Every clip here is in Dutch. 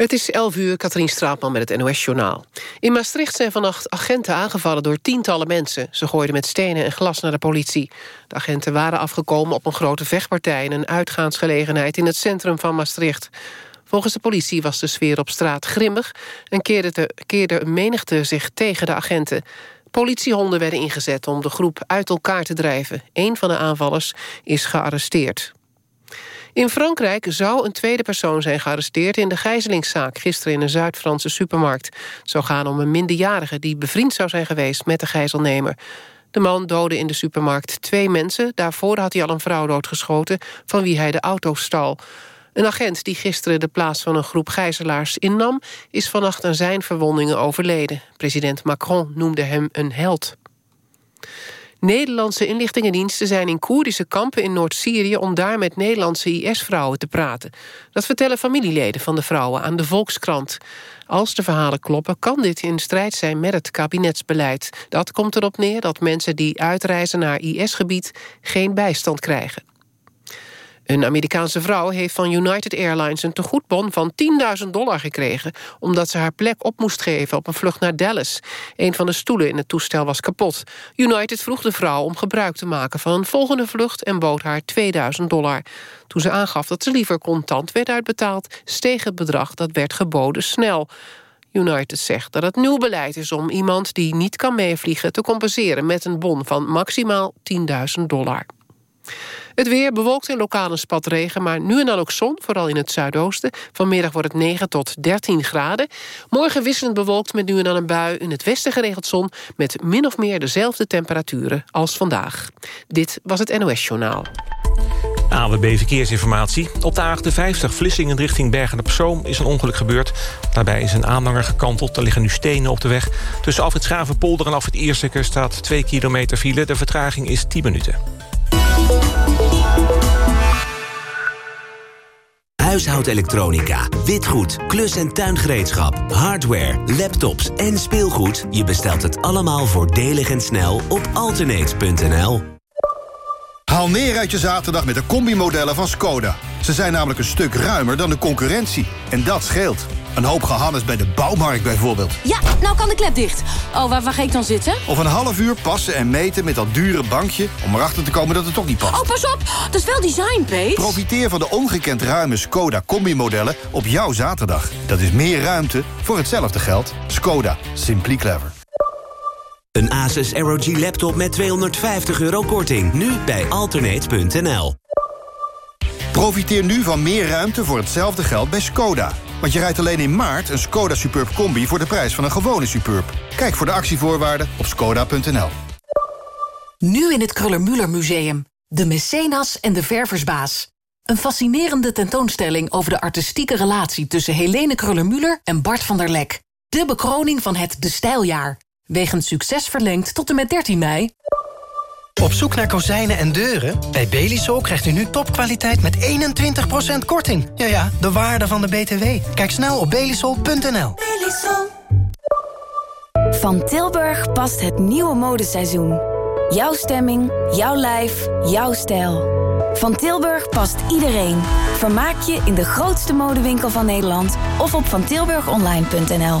Het is 11 uur, Katrien Straatman met het NOS-journaal. In Maastricht zijn vannacht agenten aangevallen door tientallen mensen. Ze gooiden met stenen en glas naar de politie. De agenten waren afgekomen op een grote vechtpartij... in een uitgaansgelegenheid in het centrum van Maastricht. Volgens de politie was de sfeer op straat grimmig... en keerde, de, keerde een menigte zich tegen de agenten. Politiehonden werden ingezet om de groep uit elkaar te drijven. Een van de aanvallers is gearresteerd. In Frankrijk zou een tweede persoon zijn gearresteerd... in de gijzelingszaak gisteren in een Zuid-Franse supermarkt. Het zou gaan om een minderjarige die bevriend zou zijn geweest... met de gijzelnemer. De man doodde in de supermarkt twee mensen. Daarvoor had hij al een vrouw doodgeschoten... van wie hij de auto stal. Een agent die gisteren de plaats van een groep gijzelaars innam... is vannacht aan zijn verwondingen overleden. President Macron noemde hem een held. Nederlandse inlichtingendiensten zijn in Koerdische kampen in Noord-Syrië... om daar met Nederlandse IS-vrouwen te praten. Dat vertellen familieleden van de vrouwen aan de Volkskrant. Als de verhalen kloppen, kan dit in strijd zijn met het kabinetsbeleid. Dat komt erop neer dat mensen die uitreizen naar IS-gebied... geen bijstand krijgen. Een Amerikaanse vrouw heeft van United Airlines een tegoedbon van 10.000 dollar gekregen... omdat ze haar plek op moest geven op een vlucht naar Dallas. Een van de stoelen in het toestel was kapot. United vroeg de vrouw om gebruik te maken van een volgende vlucht... en bood haar 2000 dollar. Toen ze aangaf dat ze liever contant werd uitbetaald... steeg het bedrag dat werd geboden snel. United zegt dat het nieuw beleid is om iemand die niet kan meevliegen... te compenseren met een bon van maximaal 10.000 dollar. Het weer bewolkt in lokale spatregen, maar nu en dan ook zon, vooral in het zuidoosten. Vanmiddag wordt het 9 tot 13 graden. Morgen wisselend bewolkt met nu en dan een bui. In het westen geregeld zon met min of meer dezelfde temperaturen als vandaag. Dit was het NOS Journaal. AWB Verkeersinformatie. Op de A58 Vlissingen richting Bergen-op-Zoom is een ongeluk gebeurd. Daarbij is een aanhanger gekanteld. Er liggen nu stenen op de weg. Tussen Afrit Schavenpolder en Afrit Ierseke staat 2 kilometer file. De vertraging is 10 minuten. Huishoudelektronica, witgoed, klus- en tuingereedschap, hardware, laptops en speelgoed. Je bestelt het allemaal voordelig en snel op alternate.nl. Haal neer uit je zaterdag met de combimodellen van Skoda. Ze zijn namelijk een stuk ruimer dan de concurrentie. En dat scheelt. Een hoop gehannes bij de bouwmarkt bijvoorbeeld. Ja, nou kan de klep dicht. Oh, waar, waar ga ik dan zitten? Of een half uur passen en meten met dat dure bankje... om erachter te komen dat het toch niet past. Oh, pas op! Dat is wel design, Pete. Profiteer van de ongekend ruime Skoda Combi-modellen op jouw zaterdag. Dat is meer ruimte voor hetzelfde geld. Skoda. Simply clever. Een Asus ROG laptop met 250 euro korting. Nu bij alternate.nl. Profiteer nu van meer ruimte voor hetzelfde geld bij Skoda. Want je rijdt alleen in maart een Skoda Superb Combi... voor de prijs van een gewone Superb. Kijk voor de actievoorwaarden op skoda.nl. Nu in het Kruller-Müller Museum. De Mecenas en de Verversbaas. Een fascinerende tentoonstelling over de artistieke relatie... tussen Helene Kruller-Müller en Bart van der Lek. De bekroning van het De Stijljaar. Wegens succes verlengd tot en met 13 mei. Op zoek naar kozijnen en deuren? Bij Belisol krijgt u nu topkwaliteit met 21% korting. Ja ja, de waarde van de BTW. Kijk snel op belisol.nl. Van Tilburg past het nieuwe modeseizoen. Jouw stemming, jouw lijf, jouw stijl. Van Tilburg past iedereen. Vermaak je in de grootste modewinkel van Nederland... of op vantilburgonline.nl.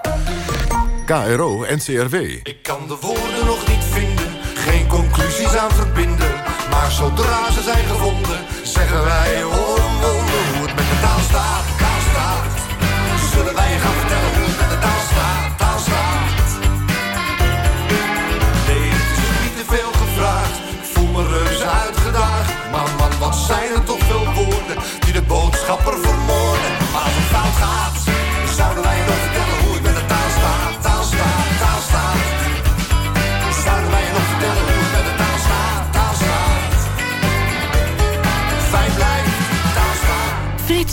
KRO NCRW. Ik kan de woorden nog niet vinden, geen conclusies aan verbinden. Maar zodra ze zijn gevonden, zeggen wij oh, oh, oh, hoe het met de taal staat, taal staat. Zullen wij je gaan vertellen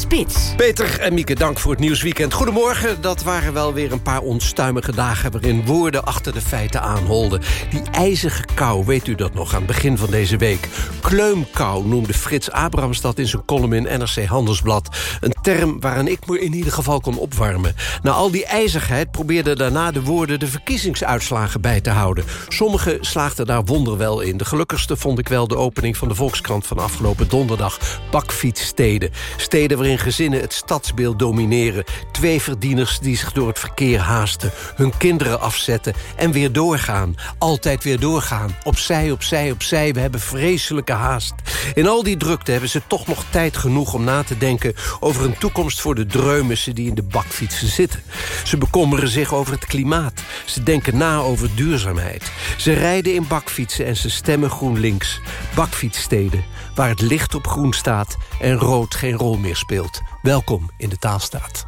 Spits. Peter en Mieke, dank voor het nieuwsweekend. Goedemorgen, dat waren wel weer een paar onstuimige dagen... waarin woorden achter de feiten aanholden. Die ijzige kou, weet u dat nog, aan het begin van deze week? Kleumkou noemde Frits Abrams dat in zijn column in NRC Handelsblad. Een term waaraan ik me in ieder geval kon opwarmen. Na al die ijzigheid probeerden daarna de woorden... de verkiezingsuitslagen bij te houden. Sommigen slaagden daar wonderwel in. De gelukkigste vond ik wel de opening van de Volkskrant van afgelopen donderdag. Bakfietssteden. Steden waarin gezinnen het stadsbeeld domineren. Twee verdieners die zich door het verkeer haasten. Hun kinderen afzetten en weer doorgaan. Altijd weer doorgaan. Opzij, opzij, opzij. We hebben vreselijke haast. In al die drukte hebben ze toch nog tijd genoeg om na te denken... over een toekomst voor de dreumissen die in de bakfietsen zitten. Ze bekommeren zich over het klimaat. Ze denken na over duurzaamheid. Ze rijden in bakfietsen en ze stemmen GroenLinks. Bakfietssteden, waar het licht op groen staat en rood geen rol meer speelt. Welkom in de taalstaat.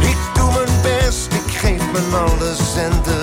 Ik doe mijn best, ik geef mijn alles en de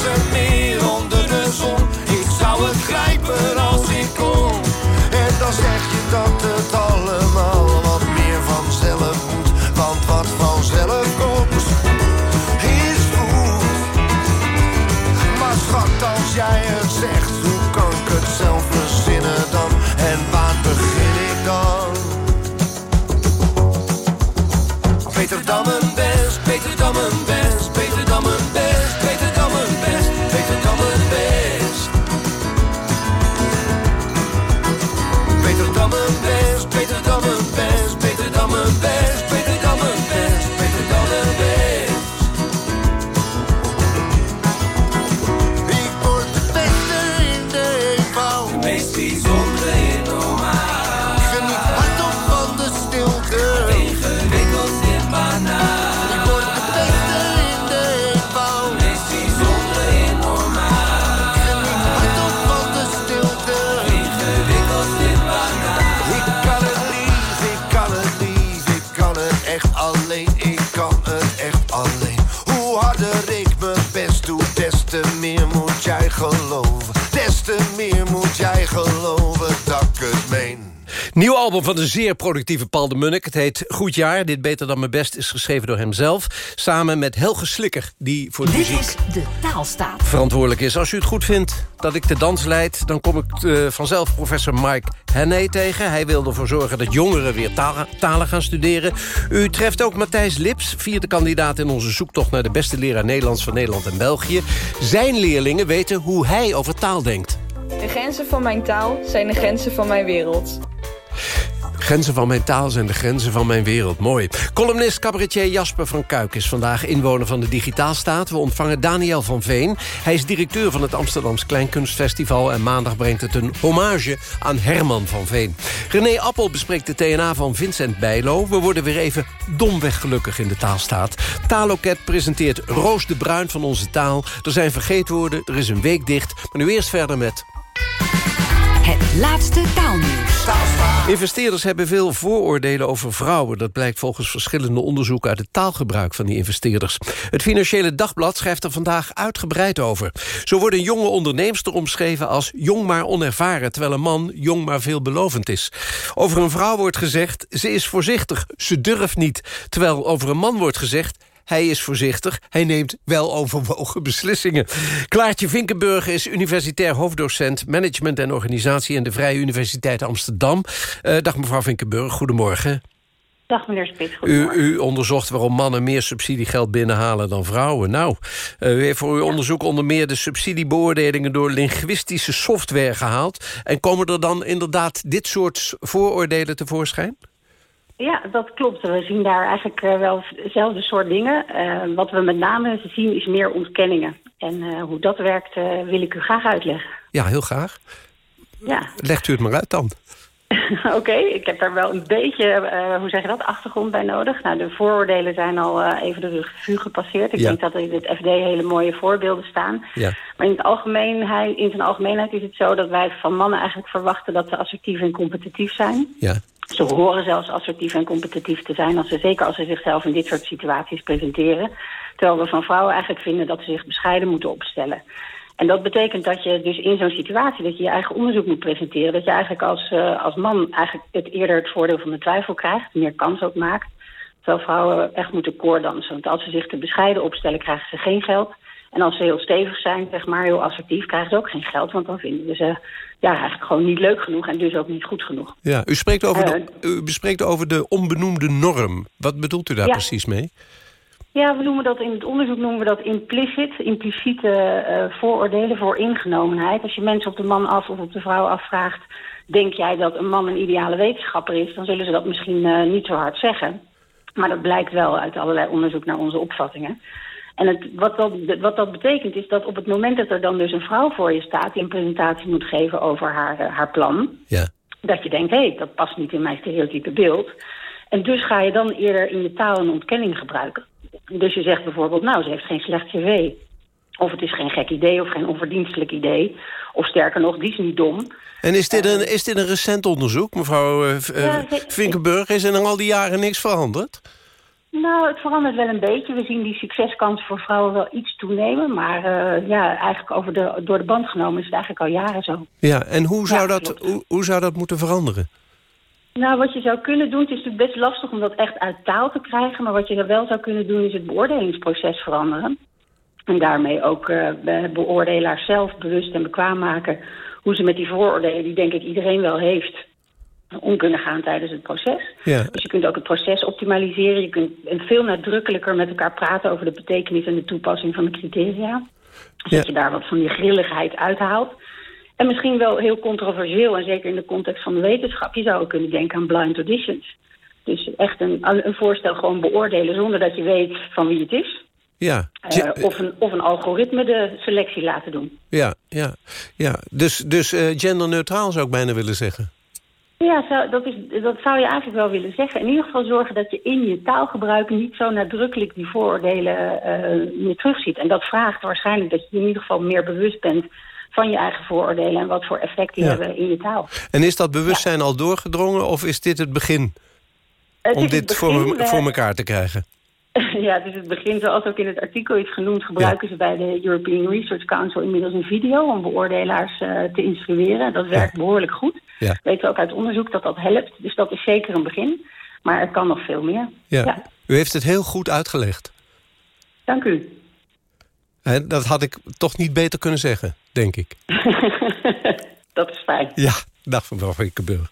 was er meer onder de zon? Ik zou het grijpen als ik kon. En dan zeg je dat het allemaal wat meer vanzelf moet. Want wat vanzelf komt, is goed. Maar schat, als jij jij geloven dat ik het meen. Nieuw album van de zeer productieve Paul de Munnik. Het heet Goed Jaar. Dit Beter Dan Mijn Best is geschreven door hemzelf. Samen met Helge Slikker, die voor de Dit muziek is de taalstaat. verantwoordelijk is. Als u het goed vindt dat ik de dans leid... dan kom ik eh, vanzelf professor Mike Henney tegen. Hij wil ervoor zorgen dat jongeren weer talen, talen gaan studeren. U treft ook Matthijs Lips, vierde kandidaat in onze zoektocht... naar de beste leraar Nederlands van Nederland en België. Zijn leerlingen weten hoe hij over taal denkt. De grenzen van mijn taal zijn de grenzen van mijn wereld. Grenzen van mijn taal zijn de grenzen van mijn wereld. Mooi. Columnist cabaretier Jasper van Kuik is vandaag inwoner van de Digitaalstaat. We ontvangen Daniel van Veen. Hij is directeur van het Amsterdams Kleinkunstfestival... en maandag brengt het een hommage aan Herman van Veen. René Appel bespreekt de TNA van Vincent Bijlo. We worden weer even domweg gelukkig in de taalstaat. Taaloket presenteert Roos de Bruin van onze taal. Er zijn vergeetwoorden, er is een week dicht. Maar nu eerst verder met... Het laatste taalnieuws. Investeerders hebben veel vooroordelen over vrouwen. Dat blijkt volgens verschillende onderzoeken uit het taalgebruik van die investeerders. Het Financiële Dagblad schrijft er vandaag uitgebreid over. Zo wordt een jonge onderneemster omschreven als jong maar onervaren... terwijl een man jong maar veelbelovend is. Over een vrouw wordt gezegd, ze is voorzichtig, ze durft niet. Terwijl over een man wordt gezegd, hij is voorzichtig, hij neemt wel overwogen beslissingen. Klaartje Vinkenburg is universitair hoofddocent... management en organisatie in de Vrije Universiteit Amsterdam. Uh, dag mevrouw Vinkenburg, goedemorgen. Dag meneer Spits, u, u, onderzocht waarom mannen meer subsidiegeld binnenhalen dan vrouwen. Nou, uh, u heeft voor uw onderzoek onder meer de subsidiebeoordelingen... door linguïstische software gehaald. En komen er dan inderdaad dit soort vooroordelen tevoorschijn? Ja, dat klopt. We zien daar eigenlijk uh, wel hetzelfde soort dingen. Uh, wat we met name zien is meer ontkenningen. En uh, hoe dat werkt wil ik u graag uitleggen. Ja, heel graag. Ja. Legt u het maar uit dan. Oké, okay, ik heb daar wel een beetje, hoe zeg je dat, achtergrond bij nodig. Nou, de vooroordelen zijn al even de revue gepasseerd. Ik ja. denk dat er in het FD hele mooie voorbeelden staan. Ja. Maar in, het algemeenheid, in zijn algemeenheid is het zo dat wij van mannen eigenlijk verwachten... dat ze assertief en competitief zijn. Ja. Ze horen zelfs assertief en competitief te zijn... Als ze, zeker als ze zichzelf in dit soort situaties presenteren. Terwijl we van vrouwen eigenlijk vinden dat ze zich bescheiden moeten opstellen. En dat betekent dat je dus in zo'n situatie... dat je je eigen onderzoek moet presenteren... dat je eigenlijk als, uh, als man eigenlijk het eerder het voordeel van de twijfel krijgt... meer kans ook maakt. Terwijl vrouwen echt moeten koordansen. Want als ze zich te bescheiden opstellen, krijgen ze geen geld... En als ze heel stevig zijn, zeg maar, heel assertief, krijgen ze ook geen geld. Want dan vinden ze ja, eigenlijk gewoon niet leuk genoeg en dus ook niet goed genoeg. Ja, u, spreekt over de, u bespreekt over de onbenoemde norm. Wat bedoelt u daar ja. precies mee? Ja, we noemen dat in het onderzoek noemen we dat implicit, impliciete uh, vooroordelen voor ingenomenheid. Als je mensen op de man af of op de vrouw afvraagt, denk jij dat een man een ideale wetenschapper is, dan zullen ze dat misschien uh, niet zo hard zeggen. Maar dat blijkt wel uit allerlei onderzoek naar onze opvattingen. En het, wat, dat, wat dat betekent is dat op het moment dat er dan dus een vrouw voor je staat... die een presentatie moet geven over haar, uh, haar plan... Ja. dat je denkt, hé, hey, dat past niet in mijn stereotype beeld. En dus ga je dan eerder in je taal een ontkenning gebruiken. Dus je zegt bijvoorbeeld, nou, ze heeft geen slecht cv. Of het is geen gek idee of geen onverdienstelijk idee. Of sterker nog, die is niet dom. En is dit een, is dit een recent onderzoek, mevrouw uh, Ja, Vinkenburg? Is er in al die jaren niks veranderd? Nou, het verandert wel een beetje. We zien die succeskansen voor vrouwen wel iets toenemen. Maar uh, ja, eigenlijk over de, door de band genomen is het eigenlijk al jaren zo. Ja, en hoe zou, Ja, dat, hoe, hoe zou dat moeten veranderen? Nou, wat je zou kunnen doen, het is natuurlijk best lastig om dat echt uit taal te krijgen. Maar wat je wel zou kunnen doen, is het beoordelingsproces veranderen. En daarmee ook uh, de beoordelaars zelf bewust en bekwaam maken... hoe ze met die vooroordelen, die denk ik iedereen wel heeft... om kunnen gaan tijdens het proces. Ja. Dus je kunt ook het proces optimaliseren. Je kunt veel nadrukkelijker met elkaar praten over de betekenis en de toepassing van de criteria. Zodat je daar wat van die grilligheid uithaalt. En misschien wel heel controversieel, en zeker in de context van de wetenschap... je zou ook kunnen denken aan blind auditions. Dus echt een, een voorstel gewoon beoordelen zonder dat je weet van wie het is. Ja, Uh, of, een, of een algoritme de selectie laten doen. ja, ja, ja. Dus, dus uh, genderneutraal zou ik bijna willen zeggen. Ja, dat, is, dat zou je eigenlijk wel willen zeggen. In ieder geval zorgen dat je in je taalgebruik niet zo nadrukkelijk die vooroordelen uh, meer terugziet. En dat vraagt waarschijnlijk dat je in ieder geval meer bewust bent van je eigen vooroordelen en wat voor effect die Ja. hebben in je taal. En is dat bewustzijn al doorgedrongen of is dit het begin? Het om het dit voor, We- voor elkaar te krijgen? Ja, is het begin. Zoals ook in het artikel is genoemd, gebruiken ze bij de European Research Council inmiddels een video om beoordelaars uh, te instrueren. Dat werkt behoorlijk goed. Ja. Weten we ook uit onderzoek dat dat helpt. Dus dat is zeker een begin. Maar er kan nog veel meer. Ja. U heeft het heel goed uitgelegd. Dank u. En dat had ik toch niet beter kunnen zeggen, denk ik. dat is fijn. Ja, dag mevrouw Vinkenburg.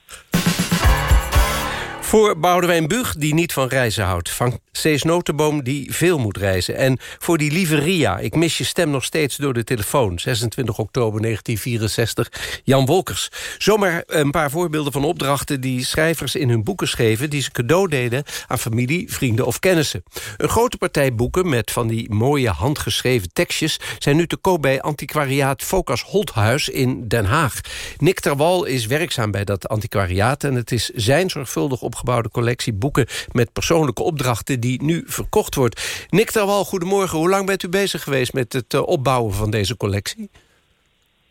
Voor Boudewijn Bug, die niet van reizen houdt. Van Cees Notenboom, die veel moet reizen. En voor die lieve Ria, ik mis je stem nog steeds door de telefoon. 26 oktober 1964, Jan Wolkers. Zomaar een paar voorbeelden van opdrachten... die schrijvers in hun boeken schreven... die ze cadeau deden aan familie, vrienden of kennissen. Een grote partij boeken met van die mooie handgeschreven tekstjes... zijn nu te koop bij antiquariaat Focus Holthuis in Den Haag. Nick Terwal is werkzaam bij dat antiquariaat... en het is zijn zorgvuldig opgebouwde collectie boeken... met persoonlijke opdrachten die nu verkocht wordt. Nick Terwal, goedemorgen. Hoe lang bent u bezig geweest met het eh, opbouwen van deze collectie?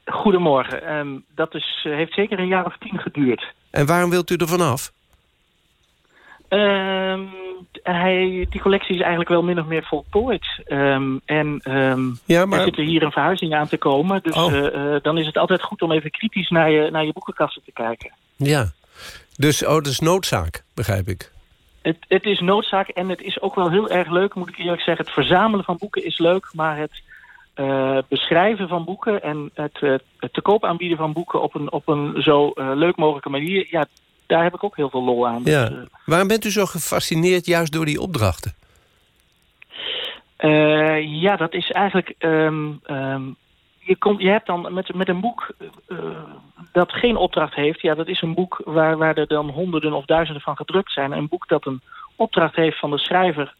Goedemorgen. Ehm, dat is, eh, heeft zeker een jaar of tien geduurd. En waarom wilt u er vanaf? Ehm, hij, die collectie is eigenlijk wel min of meer voltooid. Ehm, en Ja, maar- er zit er hier een verhuizing aan te komen. Dus Oh. eh, dan is het altijd goed om even kritisch naar je, naar je boekenkasten te kijken. Ja. Dus, oh, dat is noodzaak, begrijp ik. Het, het is noodzaak en het is ook wel heel erg leuk, moet ik eerlijk zeggen. Het verzamelen van boeken is leuk, maar het eh, beschrijven van boeken... en het, het te koop aanbieden van boeken op een, op een zo eh, leuk mogelijke manier... ja, daar heb ik ook heel veel lol aan. Dus, Ja. eh, Waarom bent u zo gefascineerd juist door die opdrachten? Ja, dat is eigenlijk. ehm, ehm, je, je hebt dan met, met een boek eh, dat geen opdracht heeft. Ja, dat is een boek waar, waar er dan honderden of duizenden van gedrukt zijn. Een boek dat een opdracht heeft van de schrijver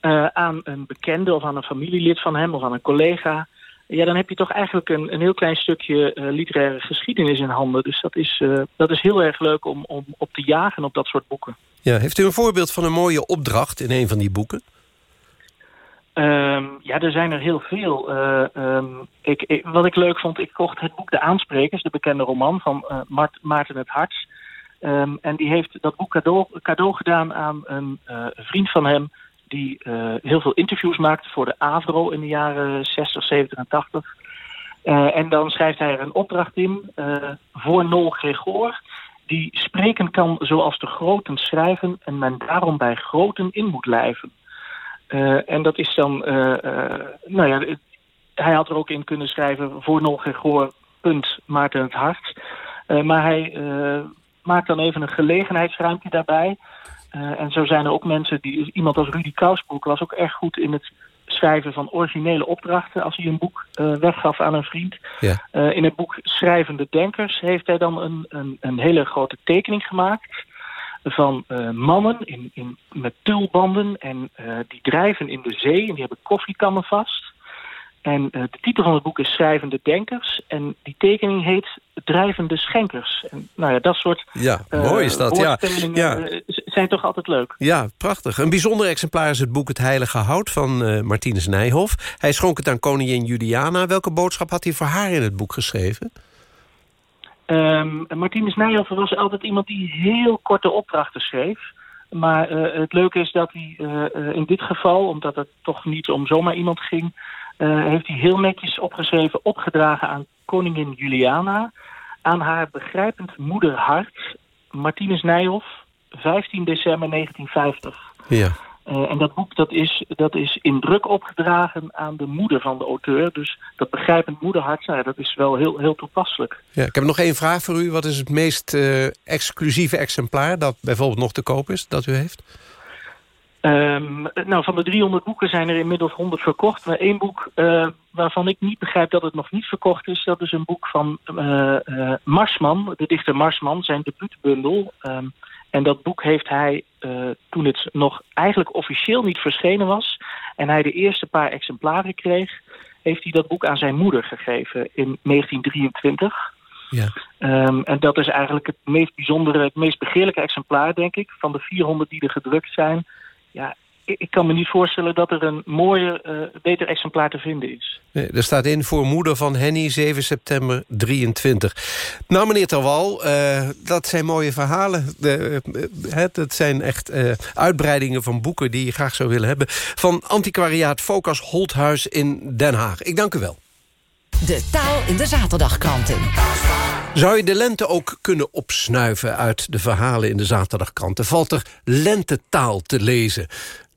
eh, aan een bekende of aan een familielid van hem of aan een collega. Ja, dan heb je toch eigenlijk een, een heel klein stukje eh, literaire geschiedenis in handen. Dus dat is, dat is heel erg leuk om, om op te jagen op dat soort boeken. Ja, heeft u een voorbeeld van een mooie opdracht in een van die boeken? Ehm, ja, er zijn er heel veel. Eh, ehm, ik, wat ik leuk vond, ik kocht het boek De Aansprekers, de bekende roman van eh, Mart- Maarten het Harts. Ehm, en die heeft dat boek cadeau, cadeau gedaan aan een eh, vriend van hem... die heel veel interviews maakte voor de AVRO in de jaren 60, 70 en 80. Eh, en dan schrijft hij er een opdracht in voor Nol Gregor... die spreken kan zoals de groten schrijven... en men daarom bij groten in moet lijven. Eh, en dat is dan, eh, eh, nou ja, het- hij had er ook in kunnen schrijven voor Nol Gregor, punt, Maarten het Hart. Maar hij maakt dan even een gelegenheidsruimte daarbij. En zo zijn er ook mensen, die, iemand als Rudy Kousbroek was ook erg goed in het schrijven van originele opdrachten als hij een boek weggaf aan een vriend. Ja. In het boek Schrijvende Denkers heeft hij dan een, een, een hele grote tekening gemaakt van eh, mannen in, in, met tulbanden en eh, die drijven in de zee en die hebben koffiekannen vast. En eh, de titel van het boek is Schrijvende Denkers en die tekening heet Drijvende Schenkers. En, nou ja, dat soort Ja, mooi is dat. Ja, ja. zijn toch altijd leuk. ja, prachtig. Een bijzonder exemplaar is het boek Het Heilige Hout van Martinus Nijhoff. Hij schonk het aan koningin Juliana. Welke boodschap had hij voor haar in het boek geschreven? Ehm Martinus Nijhoff was altijd iemand die heel korte opdrachten schreef. Maar eh, het leuke is dat hij eh, eh, in dit geval, omdat het toch niet om zomaar iemand ging... heeft hij heel netjes opgeschreven, opgedragen aan koningin Juliana... aan haar begrijpend moederhart, Martinus Nijhoff, 15 december 1950. Ja. Eh, en dat boek dat is, dat is in druk opgedragen aan de moeder van de auteur. Dus dat begrijpend moederhart, nou, dat is wel heel, heel toepasselijk. Ja, ik heb nog één vraag voor u. Wat is het meest eh, exclusieve exemplaar dat bijvoorbeeld nog te koop is, dat u heeft? Ehm, nou, van de 300 boeken zijn er inmiddels 100 verkocht. Maar één boek eh, waarvan ik niet begrijp dat het nog niet verkocht is... dat is een boek van Marsman, de dichter Marsman, zijn debuutbundel. Ehm, en dat boek heeft hij, eh, toen het nog eigenlijk officieel niet verschenen was... en hij de eerste paar exemplaren kreeg... heeft hij dat boek aan zijn moeder gegeven in 1923... Ja. Ehm, en dat is eigenlijk het meest bijzondere, het meest begeerlijke exemplaar, denk ik, van de 400 die er gedrukt zijn. Ja, ik, kan me niet voorstellen dat er een mooier, eh, beter exemplaar te vinden is. Nee, er staat in voor moeder van Henny, 7 september 23. Nou, meneer Terwal, eh, dat zijn mooie verhalen. De, eh, het, het zijn echt eh, uitbreidingen van boeken die je graag zou willen hebben. Van antiquariaat Focus Holthuis in Den Haag. Ik dank u wel. De taal in de zaterdagkranten. Zou je de lente ook kunnen opsnuiven uit de verhalen in de zaterdagkranten? Valt er lentetaal te lezen?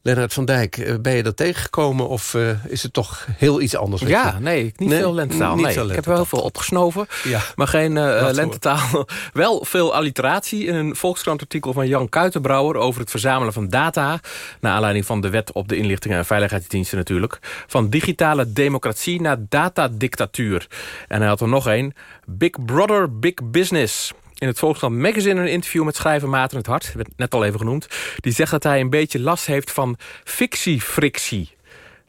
Lennart van Dijk, eh, ben je dat tegengekomen of eh, is het toch heel iets anders? Ja, nee, niet veel lentetaal. niet Nee. veel Ik heb wel veel opgesnoven, maar geen Wat lentetaal. wel veel alliteratie in een Volkskrant-artikel van Jan Kuitenbrouwer... over het verzamelen van data... naar aanleiding van de wet op de inlichtingen en veiligheidsdiensten natuurlijk... van digitale democratie naar datadictatuur. En hij had er nog één. Big Brother, Big Business... In het Volkskrant Magazine een interview met schrijver Maarten het Hart... net al even genoemd. Die zegt dat hij een beetje last heeft van fictiefrictie.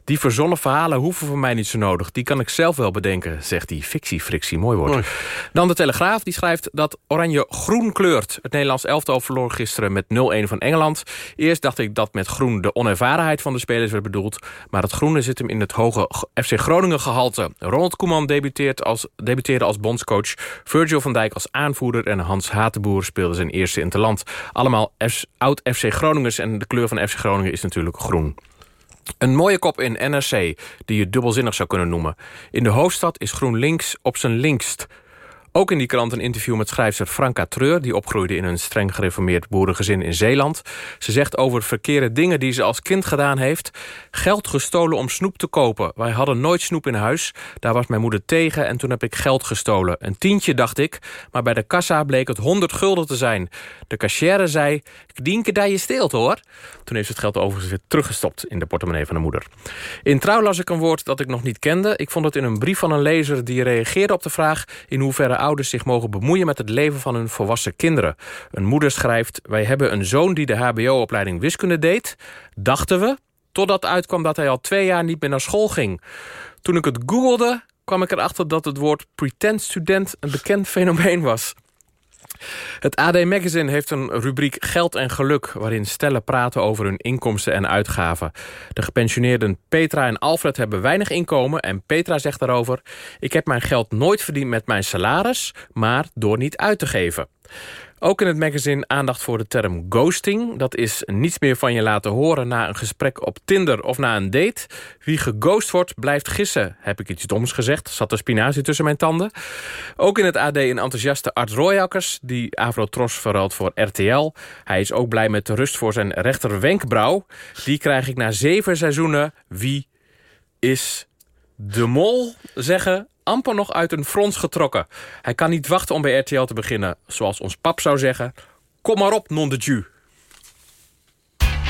Die verzonnen verhalen hoeven voor mij niet zo nodig. Die kan ik zelf wel bedenken, zegt die fictie-frictie. Mooi woord. Dan de Telegraaf, die schrijft dat Oranje groen kleurt. Het Nederlands elftal verloor gisteren met 0-1 van Engeland. Eerst dacht ik dat met groen de onervarenheid van de spelers werd bedoeld. Maar het groene zit hem in het hoge FC Groningen gehalte. Ronald Koeman debuteert als, debuteerde als bondscoach. Virgil van Dijk als aanvoerder. En Hans Hatenboer speelde zijn eerste interland. Allemaal oud-FC Groningers. En de kleur van FC Groningen is natuurlijk groen. Een mooie kop in NRC, die je dubbelzinnig zou kunnen noemen. In de hoofdstad is GroenLinks op zijn linkst. Ook in die krant een interview met schrijfster Franka Treur... die opgroeide in een streng gereformeerd boerengezin in Zeeland. Ze zegt over verkeerde dingen die ze als kind gedaan heeft... geld gestolen om snoep te kopen. Wij hadden nooit snoep in huis. Daar was mijn moeder tegen en toen heb ik geld gestolen. Een tientje, dacht ik, maar bij de kassa bleek het 100 gulden te zijn. De cashier zei, dienke dat je steelt, hoor. Toen heeft het geld overigens weer teruggestopt... in de portemonnee van de moeder. In Trouw las ik een woord dat ik nog niet kende. Ik vond het in een brief van een lezer die reageerde op de vraag... in hoeverre ouders zich mogen bemoeien met het leven van hun volwassen kinderen. Een moeder schrijft, wij hebben een zoon die de hbo-opleiding wiskunde deed. Dachten we, totdat uitkwam dat hij al twee jaar niet meer naar school ging. Toen ik het googelde, kwam ik erachter dat het woord pretend student een bekend fenomeen was. Het AD Magazine heeft een rubriek Geld en Geluk... waarin stellen praten over hun inkomsten en uitgaven. De gepensioneerden Petra en Alfred hebben weinig inkomen... en Petra zegt daarover... ik heb mijn geld nooit verdiend met mijn salaris... maar door niet uit te geven. Ook in het magazine aandacht voor de term ghosting. Dat is niets meer van je laten horen na een gesprek op Tinder of na een date. Wie geghost wordt, blijft gissen. Heb ik iets doms gezegd? Zat er spinazie tussen mijn tanden? Ook in het AD een enthousiaste Art Royakkers... die Avrotros verruilt voor RTL. Hij is ook blij met de rust voor zijn rechterwenkbrauw. Die krijg ik na zeven seizoenen. Wie is de mol zeggen amper nog uit een frons getrokken. Hij kan niet wachten om bij RTL te beginnen. Zoals ons pap zou zeggen... Kom maar op, non de Jew.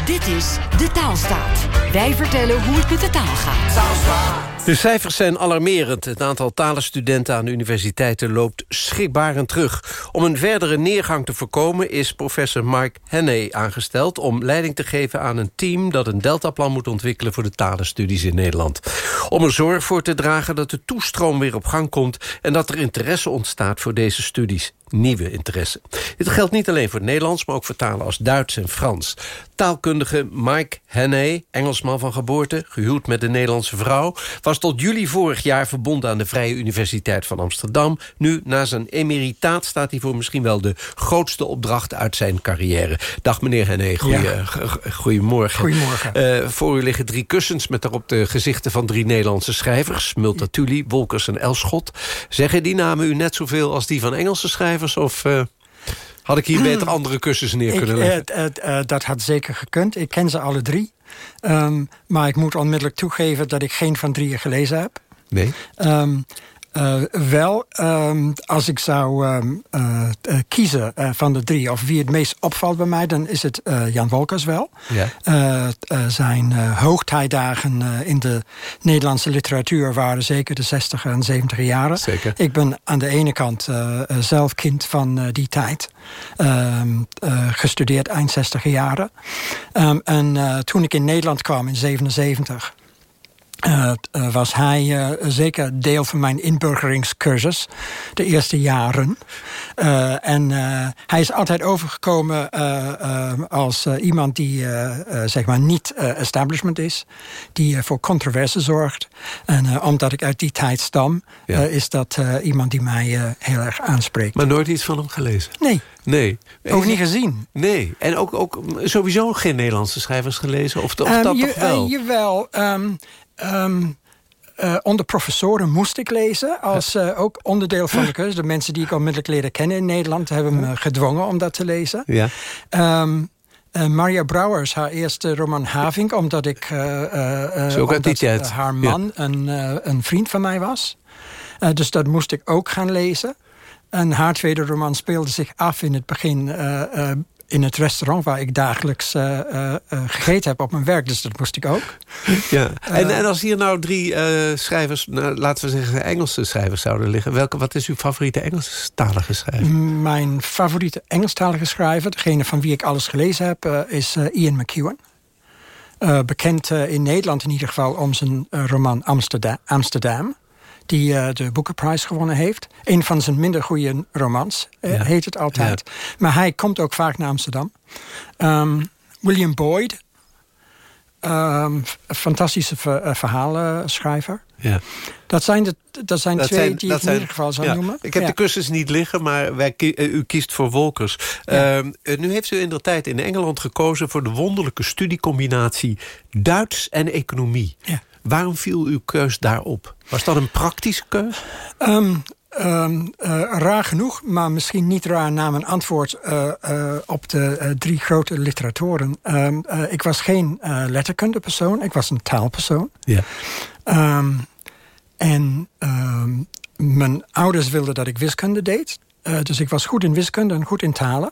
Dit is De Taalstaat. Wij vertellen hoe het met de taal gaat. De cijfers zijn alarmerend. Het aantal talenstudenten aan de universiteiten loopt schrikbarend terug. Om een verdere neergang te voorkomen is professor Mark Henney aangesteld... om leiding te geven aan een team dat een deltaplan moet ontwikkelen... voor de talenstudies in Nederland. Om er zorg voor te dragen dat de toestroom weer op gang komt... en dat er interesse ontstaat voor deze studies nieuwe interesse. Dit geldt niet alleen voor het Nederlands, maar ook voor talen als Duits en Frans. Taalkundige Mike Henney, Engelsman van geboorte... gehuwd met een Nederlandse vrouw... was tot juli vorig jaar verbonden aan de Vrije Universiteit van Amsterdam. Nu, na zijn emeritaat, staat hij voor misschien wel de grootste opdracht uit zijn carrière. Dag meneer Henney, goeie, Ja. goedemorgen. Goedemorgen. Eh, voor u liggen drie kussens met daarop de gezichten van drie Nederlandse schrijvers. Multatuli, Wolkers en Elschot. Zeggen die namen u net zoveel als die van Engelse schrijvers? Of eh, had ik hier beter andere kussens neer kunnen leggen? eh, dat had zeker gekund. Ik ken ze alle drie. Ehm, maar ik moet onmiddellijk toegeven dat ik geen van drieën gelezen heb. Nee. Ehm, eh, wel, ehm, als ik zou ehm, eh, eh, kiezen van de drie... of wie het meest opvalt bij mij, dan is het Jan Wolkers wel. Ja. Zijn hoogtijdagen in de Nederlandse literatuur... waren zeker de 60 en 70 jaren. Zeker. Ik ben aan de ene kant zelf kind van die tijd. Ehm, eh, gestudeerd eind 60 jaren. En toen ik in Nederland kwam in 77... eh, eh, was hij eh, zeker deel van mijn inburgeringscursus. De eerste jaren. En hij is altijd overgekomen als iemand die zeg maar niet establishment is. Die voor controverse zorgt. En omdat ik uit die tijd stam... Ja. is dat iemand die mij heel erg aanspreekt. Maar nooit iets van hem gelezen? Nee. Nee. Ook niet gezien. Nee. En ook, ook sowieso geen Nederlandse schrijvers gelezen? Of, of Ehm, dat je- toch wel? jawel. ehm, ehm, eh, onder professoren moest ik lezen. Als eh, ook onderdeel van de cursus. De mensen die ik onmiddellijk leerde kennen in Nederland... hebben me gedwongen om dat te lezen. ja. Ehm, eh, Maria Brouwers, haar eerste roman Havink... omdat, ik, omdat, haar Ja. man een, een vriend van mij was. Dus dat moest ik ook gaan lezen. En haar tweede roman speelde zich af in het begin... in het restaurant waar ik dagelijks eh, eh, eh, gegeten heb op mijn werk. Dus dat moest ik ook. Ja. En, en als hier nou drie schrijvers, nou, laten we zeggen Engelse schrijvers zouden liggen... Welke, wat is uw favoriete Engelstalige schrijver? Mijn favoriete Engelstalige schrijver... degene van wie ik alles gelezen heb... is Ian McEwan. Bekend in Nederland in ieder geval om zijn roman Amsterdam. Amsterdam die de Boekenprijs gewonnen heeft. Een van zijn minder goede romans, ja. heet het altijd. Ja. Maar hij komt ook vaak naar Amsterdam. Um, William Boyd, um, fantastische ver, verhalenschrijver. Ja. Dat zijn, de, dat zijn dat twee zijn, die ik in ieder geval zou ja. noemen. Ik heb ja. de kussens niet liggen, maar wij, u kiest voor Wolkers. Ja. Uh, nu heeft u in de tijd in Engeland gekozen... voor de wonderlijke studiecombinatie Duits en economie. Waarom viel uw keus daarop? Was dat een praktische keus? Um, Um, uh, raar genoeg, maar misschien niet raar na mijn antwoord uh, uh, op de drie grote literatoren. Um, ik was geen letterkundepersoon, ik was een taalpersoon. Ja. En mijn ouders wilden dat ik wiskunde deed. dus ik was goed in wiskunde en goed in talen.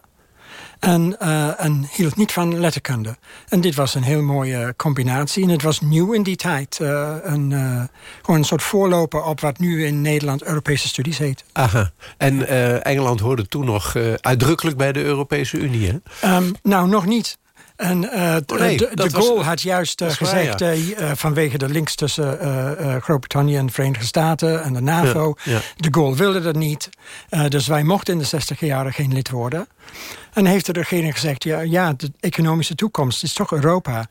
En, uh, en, hield niet van letterkunde. En dit was een heel mooie combinatie. En het was nieuw in die tijd. Uh, een, uh, gewoon een soort voorloper op wat nu in Nederland Europese studies heet. Aha. En Engeland hoorde toen nog uitdrukkelijk bij de Europese Unie, hè? Um, nou, nog niet. En uh, oh nee, de, de Gaulle had juist uh, gezegd... Waar, ja. uh, vanwege de links tussen Groot-Brittannië en de Verenigde Staten... en de NAVO, ja, ja. de Gaulle wilde dat niet. dus wij mochten in de 60 jaren geen lid worden. En heeft de regering gezegd... ja, ja, de economische toekomst is toch Europa...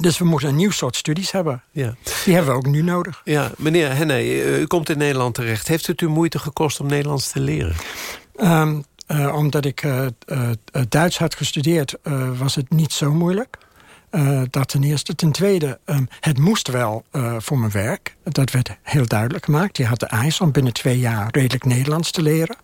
Dus we moeten een nieuw soort studies hebben. Ja. Die hebben we ook nu nodig. Ja, meneer Henne, u komt in Nederland terecht. Heeft het u moeite gekost om Nederlands te leren? Um, uh, omdat ik uh, uh, Duits had gestudeerd, was het niet zo moeilijk. dat ten eerste. Ten tweede, um, het moest wel voor mijn werk. Dat werd heel duidelijk gemaakt. Je had de eis om binnen twee jaar redelijk Nederlands te leren.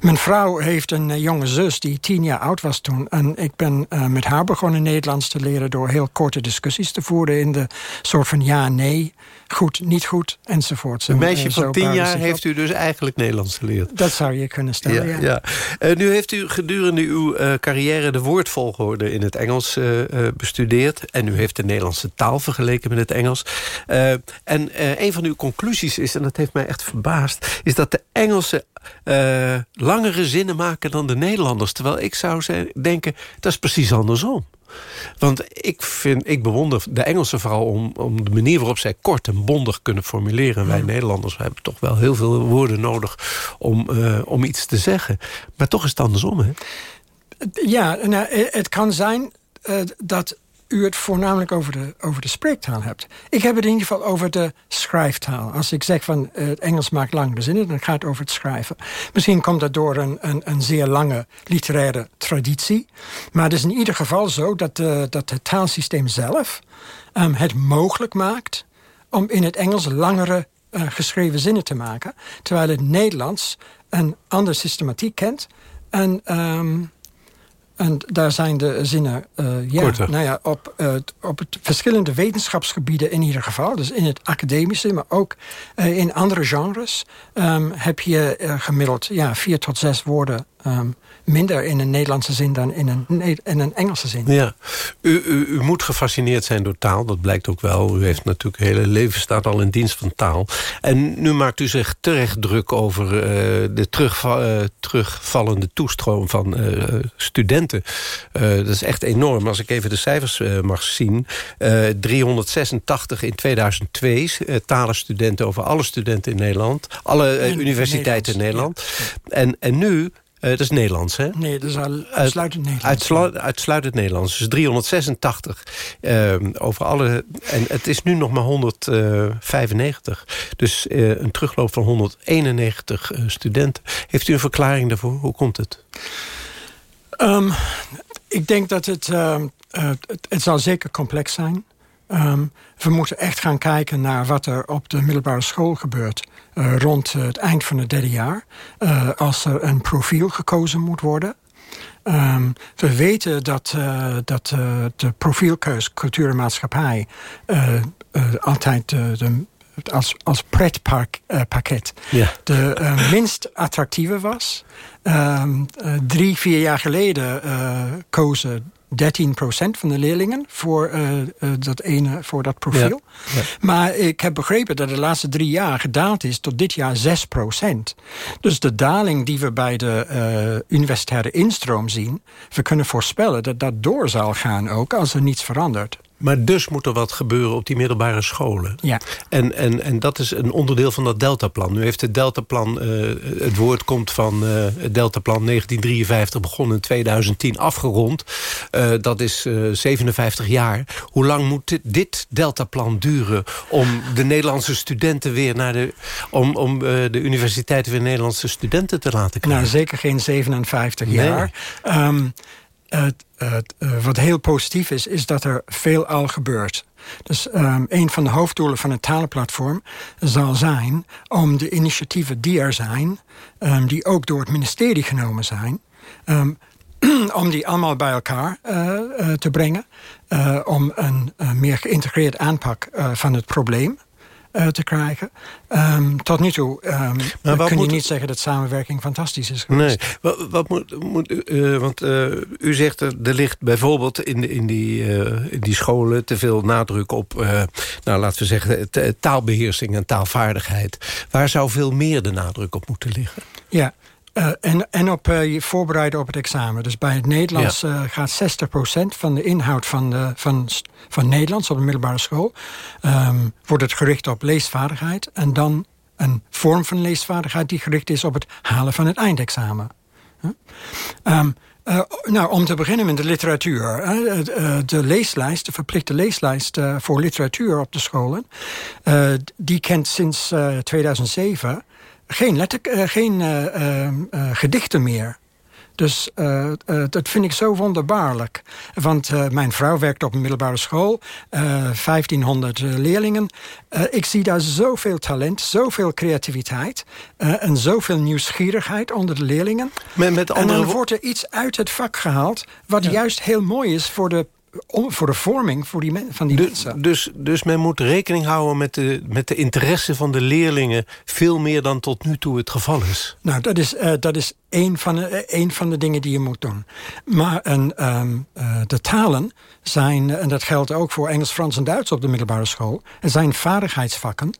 Mijn vrouw heeft een jonge zus die tien jaar oud was toen. En ik ben met haar begonnen Nederlands te leren... door heel korte discussies te voeren in de soort van ja-nee goed, niet goed, enzovoort. Een meisje van tien jaar heeft u dus eigenlijk Nederlands geleerd? Dat zou je kunnen stellen, ja. ja. ja. Uh, nu heeft u gedurende uw uh, carrière de woordvolgorde in het Engels bestudeerd. En u heeft de Nederlandse taal vergeleken met het Engels. en een van uw conclusies is, en dat heeft mij echt verbaasd... is dat de Engelsen langere zinnen maken dan de Nederlanders. Terwijl ik zou zijn, denken, dat is precies andersom. Want ik, vind, ik bewonder de Engelsen vooral om, om de manier waarop zij kort en bondig kunnen formuleren. En wij Nederlanders hebben toch wel heel veel woorden nodig om, uh, om iets te zeggen. Maar toch is het andersom, hè? Ja, nou, het kan zijn uh, dat u het voornamelijk over de, over de spreektaal hebt. Ik heb het in ieder geval over de schrijftaal. Als ik zeg van uh, het Engels maakt langere zinnen... dan gaat het over het schrijven. Misschien komt dat door een, een, een zeer lange literaire traditie. Maar het is in ieder geval zo dat, uh, dat het taalsysteem zelf... Um, het mogelijk maakt om in het Engels langere uh, geschreven zinnen te maken. Terwijl het Nederlands een andere systematiek kent... En um, en daar zijn de zinnen uh, ja, nou ja, op, uh, op het verschillende wetenschapsgebieden in ieder geval. Dus in het academische, maar ook uh, in andere genres... Um, heb je gemiddeld ja, vier tot zes woorden um, minder in een Nederlandse zin dan in een, in een Engelse zin. Ja, u, u, u, moet gefascineerd zijn door taal, dat blijkt ook wel. U heeft natuurlijk hele leven staat al in dienst van taal. En nu maakt u zich terecht druk over uh, de terugva uh, terugvallende toestroom van uh, studenten. dat is echt enorm. Als ik even de cijfers mag zien. 386 in 2002 talenstudenten over alle studenten in Nederland. Alle universiteiten in Nederland. En, en nu dat is Nederlands, hè? Nee, dat is uitsluitend Nederlands. Uitslu uitsluitend Nederlands. Dus 386 uh, over alle... En het is nu nog maar 195. Dus uh, een terugloop van 191 studenten. Heeft u een verklaring daarvoor? Hoe komt het? Um, ik denk dat het... het, het zal zeker complex zijn. Um, we moeten echt gaan kijken naar wat er op de middelbare school gebeurt... Uh, rond het eind van het derde jaar. Uh, als er een profiel gekozen moet worden. Um, we weten dat, uh, dat de profielkeus cultuur en maatschappij... altijd de, als, als pretpakket ja. de minst attractieve was. Um, drie, vier jaar geleden kozen 13% van de leerlingen voor, uh, uh, dat, ene, voor dat profiel. Ja, ja. Maar ik heb begrepen dat de laatste drie jaar gedaald is tot dit jaar 6% Dus de daling die we bij de uh, universitaire instroom zien... we kunnen voorspellen dat dat door zal gaan ook als er niets verandert. Maar dus moet er wat gebeuren op die middelbare scholen. Ja. En, en, en dat is een onderdeel van dat Deltaplan. Nu heeft het Deltaplan, uh, het woord komt van uh, het Deltaplan 1953... begonnen in 2010, afgerond. Uh, dat is 57 jaar. Hoe lang moet dit, dit Deltaplan duren... om de Nederlandse studenten weer naar de... om, om de universiteiten weer Nederlandse studenten te laten krijgen? Nou, zeker geen 57 jaar. Um, uh, wat heel positief is, is dat er veel al gebeurt. Dus um, een van de hoofddoelen van het talenplatform zal zijn om de initiatieven die er zijn, um, die ook door het ministerie genomen zijn, um, om die allemaal bij elkaar uh, uh, te brengen. Om een meer geïntegreerd aanpak van het probleem uh, te krijgen. Um, tot nu toe um, maar kun je niet zeggen dat samenwerking fantastisch is geweest. Nee, wat, wat moet... moet uh, want uh, u zegt er, er ligt bijvoorbeeld in, in, die, in die scholen... te veel nadruk op, nou, laten we zeggen, taalbeheersing en taalvaardigheid. Waar zou veel meer de nadruk op moeten liggen? Ja, uh, en, en op uh, je voorbereiden op het examen. Dus bij het Nederlands ja. uh, gaat 60% van de inhoud van, de, van, van Nederlands op de middelbare school... Um, wordt het gericht op leesvaardigheid. En dan een vorm van leesvaardigheid die gericht is op het halen van het eindexamen. Um, nou, om te beginnen met de literatuur. de leeslijst, de verplichte leeslijst voor literatuur op de scholen... die kent sinds 2007 geen, letter, uh, geen uh, uh, gedichten meer. Dus dat vind ik zo wonderbaarlijk. Want mijn vrouw werkt op een middelbare school. 1500 leerlingen. ik zie daar zoveel talent, zoveel creativiteit... en zoveel nieuwsgierigheid onder de leerlingen. Met, met andere... En dan wordt er iets uit het vak gehaald... wat ja. juist heel mooi is voor de voor de vorming voor die van die dus, mensen. Dus, dus men moet rekening houden met de, met de interesse van de leerlingen... veel meer dan tot nu toe het geval is. Nou, dat is, uh, dat is één, van de, één van de dingen die je moet doen. Maar en, um, uh, de talen zijn, en dat geldt ook voor Engels, Frans en Duits op de middelbare school... zijn vaardigheidsvakken.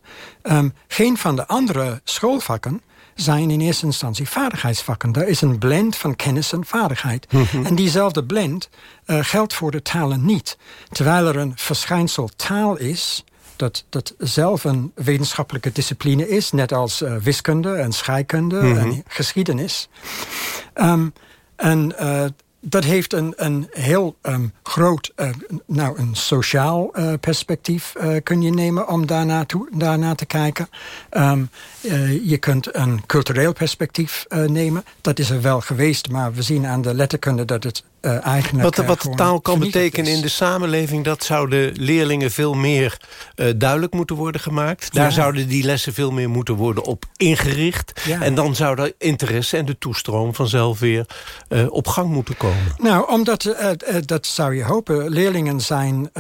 Um, geen van de andere schoolvakken zijn in eerste instantie vaardigheidsvakken. Er is een blend van kennis en vaardigheid. Mm -hmm. En diezelfde blend uh, geldt voor de talen niet. Terwijl er een verschijnsel taal is... Dat, dat zelf een wetenschappelijke discipline is... net als uh, wiskunde en scheikunde mm -hmm. en geschiedenis. Um, en uh, dat heeft een, een heel um, groot, uh, nou een sociaal uh, perspectief uh, kun je nemen om daarna, toe, daarna te kijken. Um, je kunt een cultureel perspectief nemen. Dat is er wel geweest, maar we zien aan de letterkunde dat het uh, eigenlijk... Wat, wat taal kan betekenen is. in de samenleving... dat zouden leerlingen veel meer uh, duidelijk moeten worden gemaakt. Daar ja. zouden die lessen veel meer moeten worden op ingericht. Ja. En dan zou de interesse en de toestroom vanzelf weer uh, op gang moeten komen. Nou, omdat, dat zou je hopen, leerlingen zijn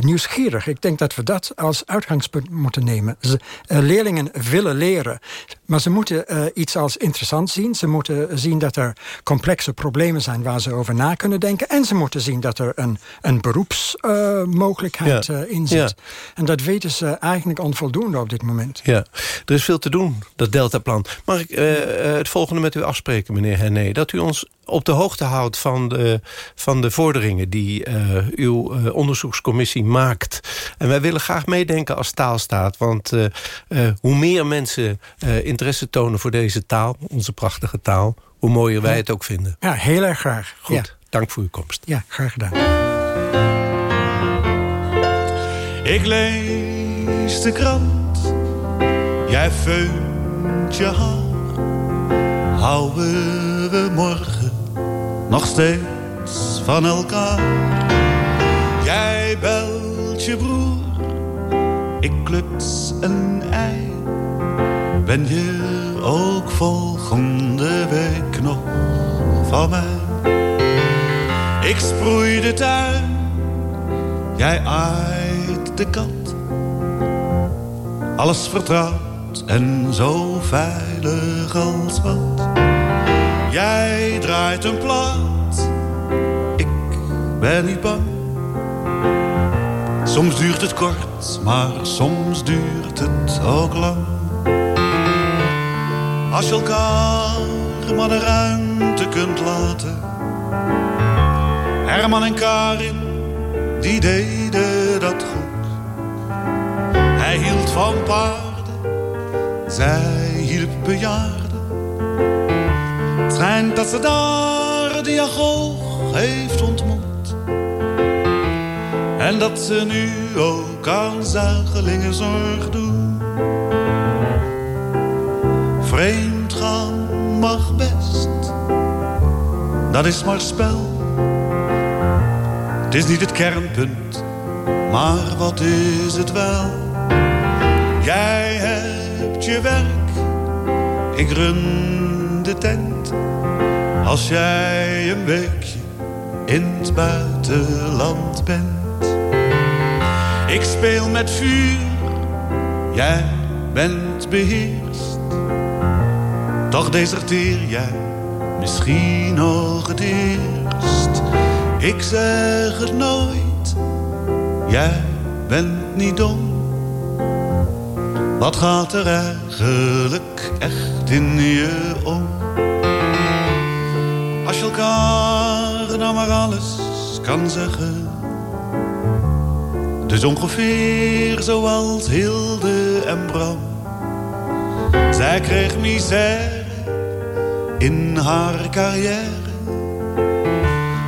nieuwsgierig. Ik denk dat we dat als uitgangspunt moeten nemen. Ze, leerlingen willen leren. Maar ze moeten iets als interessant zien. Ze moeten zien dat er complexe problemen zijn waar ze over na kunnen denken. En ze moeten zien dat er een, een beroepsmogelijkheid uh, ja. uh, in zit. Ja. En dat weten ze eigenlijk onvoldoende op dit moment. Ja, er is veel te doen, dat Deltaplan. Mag ik uh, het volgende met u afspreken, meneer Herné? Dat u ons op de hoogte houdt van de, van de vorderingen die uh, uw uh, onderzoekscommissie maakt. En wij willen graag meedenken als taalstaat. Want uh, hoe meer mensen interesse tonen voor deze taal, onze prachtige taal... hoe mooier wij het ook vinden. Ja, heel erg graag. Goed, ja. dank voor uw komst. Ja, graag gedaan. Ik lees de krant, jij veunt je haar. Houden we morgen nog steeds van elkaar? Jij belt je broer, ik kluts een ei. Ben je ook volgende week nog van mij? Ik sproei de tuin, jij aait de kat. Alles vertrouwd en zo veilig als wat. Jij draait een plaat, ik ben niet bang. Soms duurt het kort, maar soms duurt het ook lang. Als je elkaar maar de ruimte kunt laten. Herman en Karin die deden dat goed. Hij hield van paarden, zij hielp bejaarden. Het schijnt dat ze daar diagoog heeft ontmoet. En dat ze nu ook aan zuigelingen zorg doen. Vreemd gaan mag best, dat is maar spel. Het is niet het kernpunt, maar wat is het wel? Jij hebt je werk, ik run de tent. Als jij een weekje in het buitenland bent. Ik speel met vuur, jij bent beheerst. Toch deserteer jij misschien nog het eerst. Ik zeg het nooit, jij bent niet dom. Wat gaat er eigenlijk echt in je om? Elkaar nou maar alles kan zeggen. Is ongeveer zoals Hilde en Bram. Zij kreeg misère in haar carrière.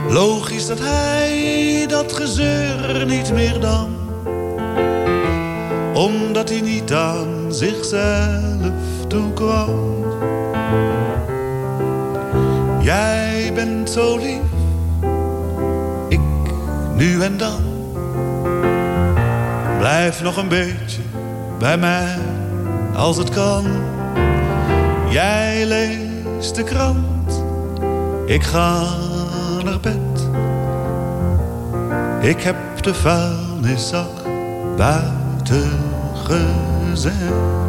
Logisch dat hij dat gezeur niet meer dan. Omdat hij niet aan zichzelf toekwam. Jij bent zo lief, ik nu en dan. Blijf nog een beetje bij mij als het kan. Jij leest de krant, ik ga naar bed. Ik heb de vuilniszak buiten gezet.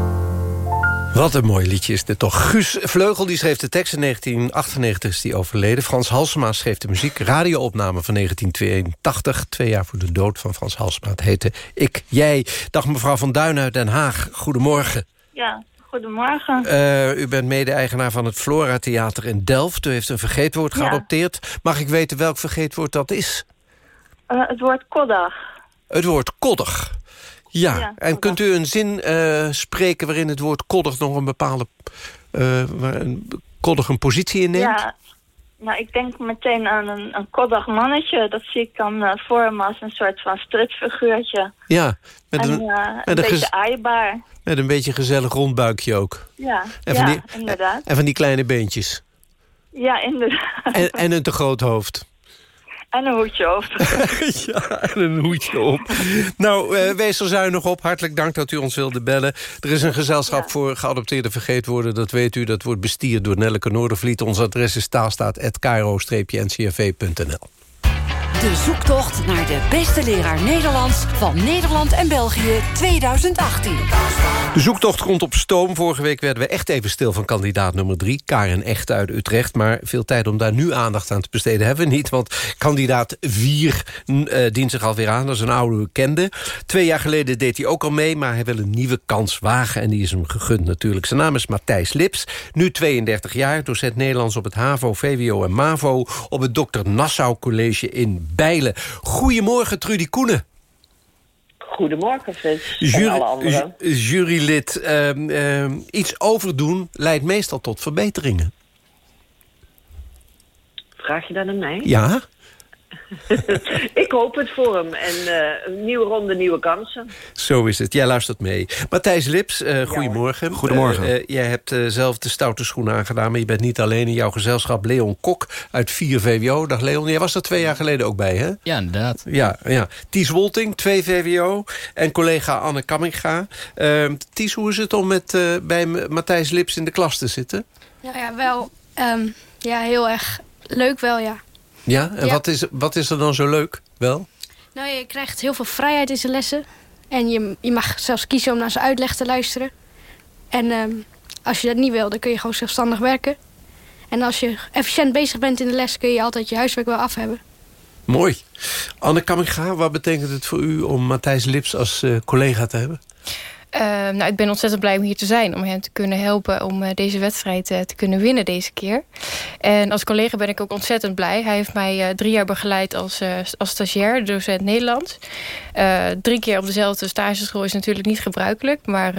Wat een mooi liedje is dit toch. Guus Vleugel die schreef de tekst in 1998 is die overleden. Frans Halsema schreef de muziek. Radioopname van 1982. Twee jaar voor de dood van Frans Halsema. Het heette Ik, Jij. Dag mevrouw Van Duin uit Den Haag. Goedemorgen. Ja, goedemorgen. Uh, u bent mede-eigenaar van het Flora Theater in Delft. U heeft een vergeetwoord Ja. geadopteerd. Mag ik weten welk vergeetwoord dat is? Eh, het woord koddag. Het woord koddig. Ja, Ja, en kunt u een zin eh, spreken waarin het woord koddig nog een bepaalde... waar een koddig een positie inneemt? Ja, nou ik denk meteen aan een, een koddag mannetje. Dat zie ik dan voor me als een soort van strutfiguurtje. Ja, met en een, een met een beetje aaibaar. met een beetje gezellig rondbuikje ook. Ja, En ja die- inderdaad. En van die kleine beentjes. Ja, inderdaad. En, en een te groot hoofd. En een hoedje op. ja, en een hoedje op. Nou, eh, wees er zuinig op. Hartelijk dank dat u ons wilde bellen. Er is een gezelschap voor geadopteerde vergeetwoorden. Dat weet u, dat wordt bestierd door Nelleke Noordervliet. Ons adres is taalstaat.kro-ncrv.nl. De zoektocht naar de beste leraar Nederlands van Nederland en België 2018. De zoektocht komt op stoom. Vorige week werden we echt even stil van kandidaat nummer drie. Karen Echt uit Utrecht. Maar veel tijd om daar nu aandacht aan te besteden hebben we niet. Want kandidaat vier eh, dient zich alweer aan. Dat is een oude bekende. Twee jaar geleden deed hij ook al mee. Maar hij wil een nieuwe kans wagen. En die is hem gegund natuurlijk. Zijn naam is Matthijs Lips. Nu 32 jaar. Docent Nederlands op het HAVO, VWO en MAVO. Op het Dr. Nassau College in Bijlen. Goedemorgen Trudy Koenen. Goedemorgen, Frits. Jury- alle anderen. ju- jurylid, ehm, ehm, iets overdoen leidt meestal tot verbeteringen. Vraag je dat aan mij? Ja? ik hoop het voor hem. En eh, een nieuwe ronde, nieuwe kansen. Zo is het. Jij luistert mee. Matthijs Lips, eh, goedemorgen. Goedemorgen. Eh, jij hebt eh, zelf de stoute schoenen aangedaan... maar je bent niet alleen in jouw gezelschap. Leon Kok uit 4 VWO. Dag Leon, jij was er twee jaar geleden ook bij, hè? Ja, inderdaad. Ja, ja. Ties Wolting, 2 VWO. En collega Anne Kamminga. Ehm, Ties, hoe is het om met, eh, bij Matthijs Lips in de klas te zitten? Nou ja, wel ehm, ja, heel erg leuk wel, ja. Ja? En Ja. Wat, is, wat is er dan zo leuk? Wel? Nou, je krijgt heel veel vrijheid in zijn lessen. En je, je mag zelfs kiezen om naar zijn uitleg te luisteren. En ehm, als je dat niet wil, dan kun je gewoon zelfstandig werken. En als je efficiënt bezig bent in de les, kun je altijd je huiswerk wel af hebben. Mooi. Anne Kamminga, wat betekent het voor u om Matthijs Lips als eh, collega te hebben? Uh, nou, ik ben ontzettend blij om hier te zijn. Om hem te kunnen helpen om uh, deze wedstrijd uh, te kunnen winnen deze keer. En als collega ben ik ook ontzettend blij. Hij heeft mij drie jaar begeleid als, als stagiair, docent Nederlands. drie keer op dezelfde stageschool is natuurlijk niet gebruikelijk. Maar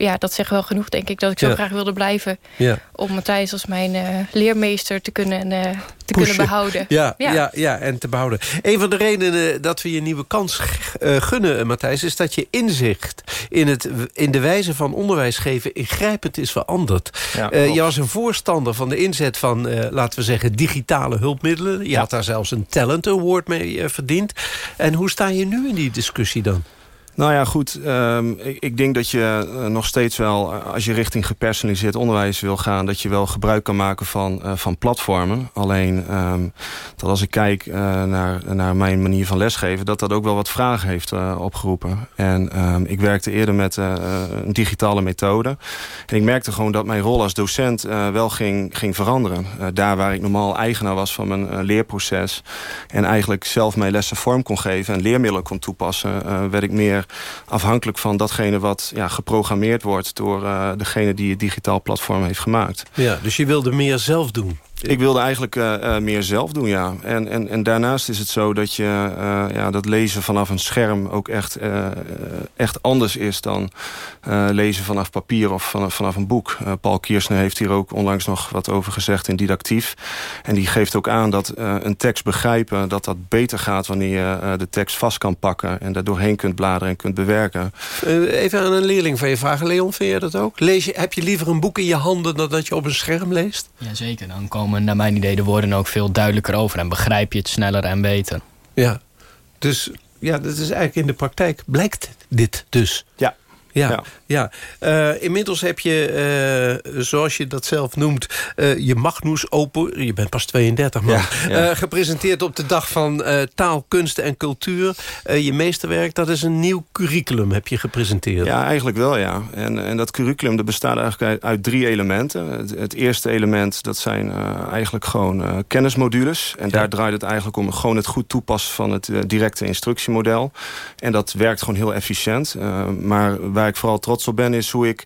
ja, dat zegt wel genoeg, denk ik, dat ik zo Ja. graag wilde blijven. Ja. Om Matthijs als mijn eh, leermeester te kunnen, eh, te kunnen behouden. Ja, ja. Ja, en te behouden. Een van de redenen dat we je nieuwe kans eh, gunnen, eh, Matthijs... is dat je inzicht in, het, in de wijze van onderwijs geven... ingrijpend is veranderd. Eh, je was een voorstander van de inzet van, eh, laten we zeggen... digitale hulpmiddelen. Je had daar zelfs een Talent Award mee eh, verdiend. En hoe sta je nu in die discussie dan? Nou ja, goed. ehm, ik, ik denk dat je eh, nog steeds wel, eh, als je richting gepersonaliseerd onderwijs wil gaan... dat je wel gebruik kan maken van, eh, van platformen. Alleen, ehm, dat als ik kijk naar, naar mijn manier van lesgeven... dat dat ook wel wat vragen heeft opgeroepen. En ehm, ik werkte eerder met een digitale methode. En ik merkte gewoon dat mijn rol als docent wel ging, ging veranderen. Daar waar ik normaal eigenaar was van mijn leerproces... en eigenlijk zelf mijn lessen vorm kon geven... en leermiddelen kon toepassen... werd ik meer afhankelijk van datgene wat ja, geprogrammeerd wordt... door eh, degene die het digitaal platform heeft gemaakt. Ja, dus je wilde meer zelf doen. Ik wilde eigenlijk eh, eh, meer zelf doen, ja. En, en, en daarnaast is het zo dat je eh, ja, dat lezen vanaf een scherm ook echt, echt anders is dan eh, lezen vanaf papier of vanaf, vanaf een boek. Eh, Paul Kiersner heeft hier ook onlangs nog wat over gezegd in Didactief. En die geeft ook aan dat eh, een tekst begrijpen, dat dat beter gaat wanneer je eh, de tekst vast kan pakken en daar doorheen kunt bladeren en kunt bewerken. Eh, even aan een leerling van je vragen. Leon, vind je dat ook? Lees je, heb je liever een boek in je handen dan dat je op een scherm leest? Jazeker, dan komen naar mijn idee de woorden ook veel duidelijker over... en begrijp je het sneller en beter. Ja, dus ja, dat is eigenlijk in de praktijk blijkt dit dus. Ja. Ja, ja. Eh, inmiddels heb je, eh, zoals je dat zelf noemt... eh, je Magnus Open, je bent pas 32 man... Ja, ja. gepresenteerd op de dag van taal, kunst en cultuur. Je meesterwerk, dat is een nieuw curriculum, heb je gepresenteerd. Ja, eigenlijk wel, ja. En, en dat curriculum dat bestaat eigenlijk uit, uit drie elementen. Het, het eerste element, dat zijn eigenlijk gewoon kennismodules. En daar draait het eigenlijk om gewoon het goed toepassen van het directe instructiemodel. En dat werkt gewoon heel efficiënt. Maar waar ik vooral trots op ben, is hoe ik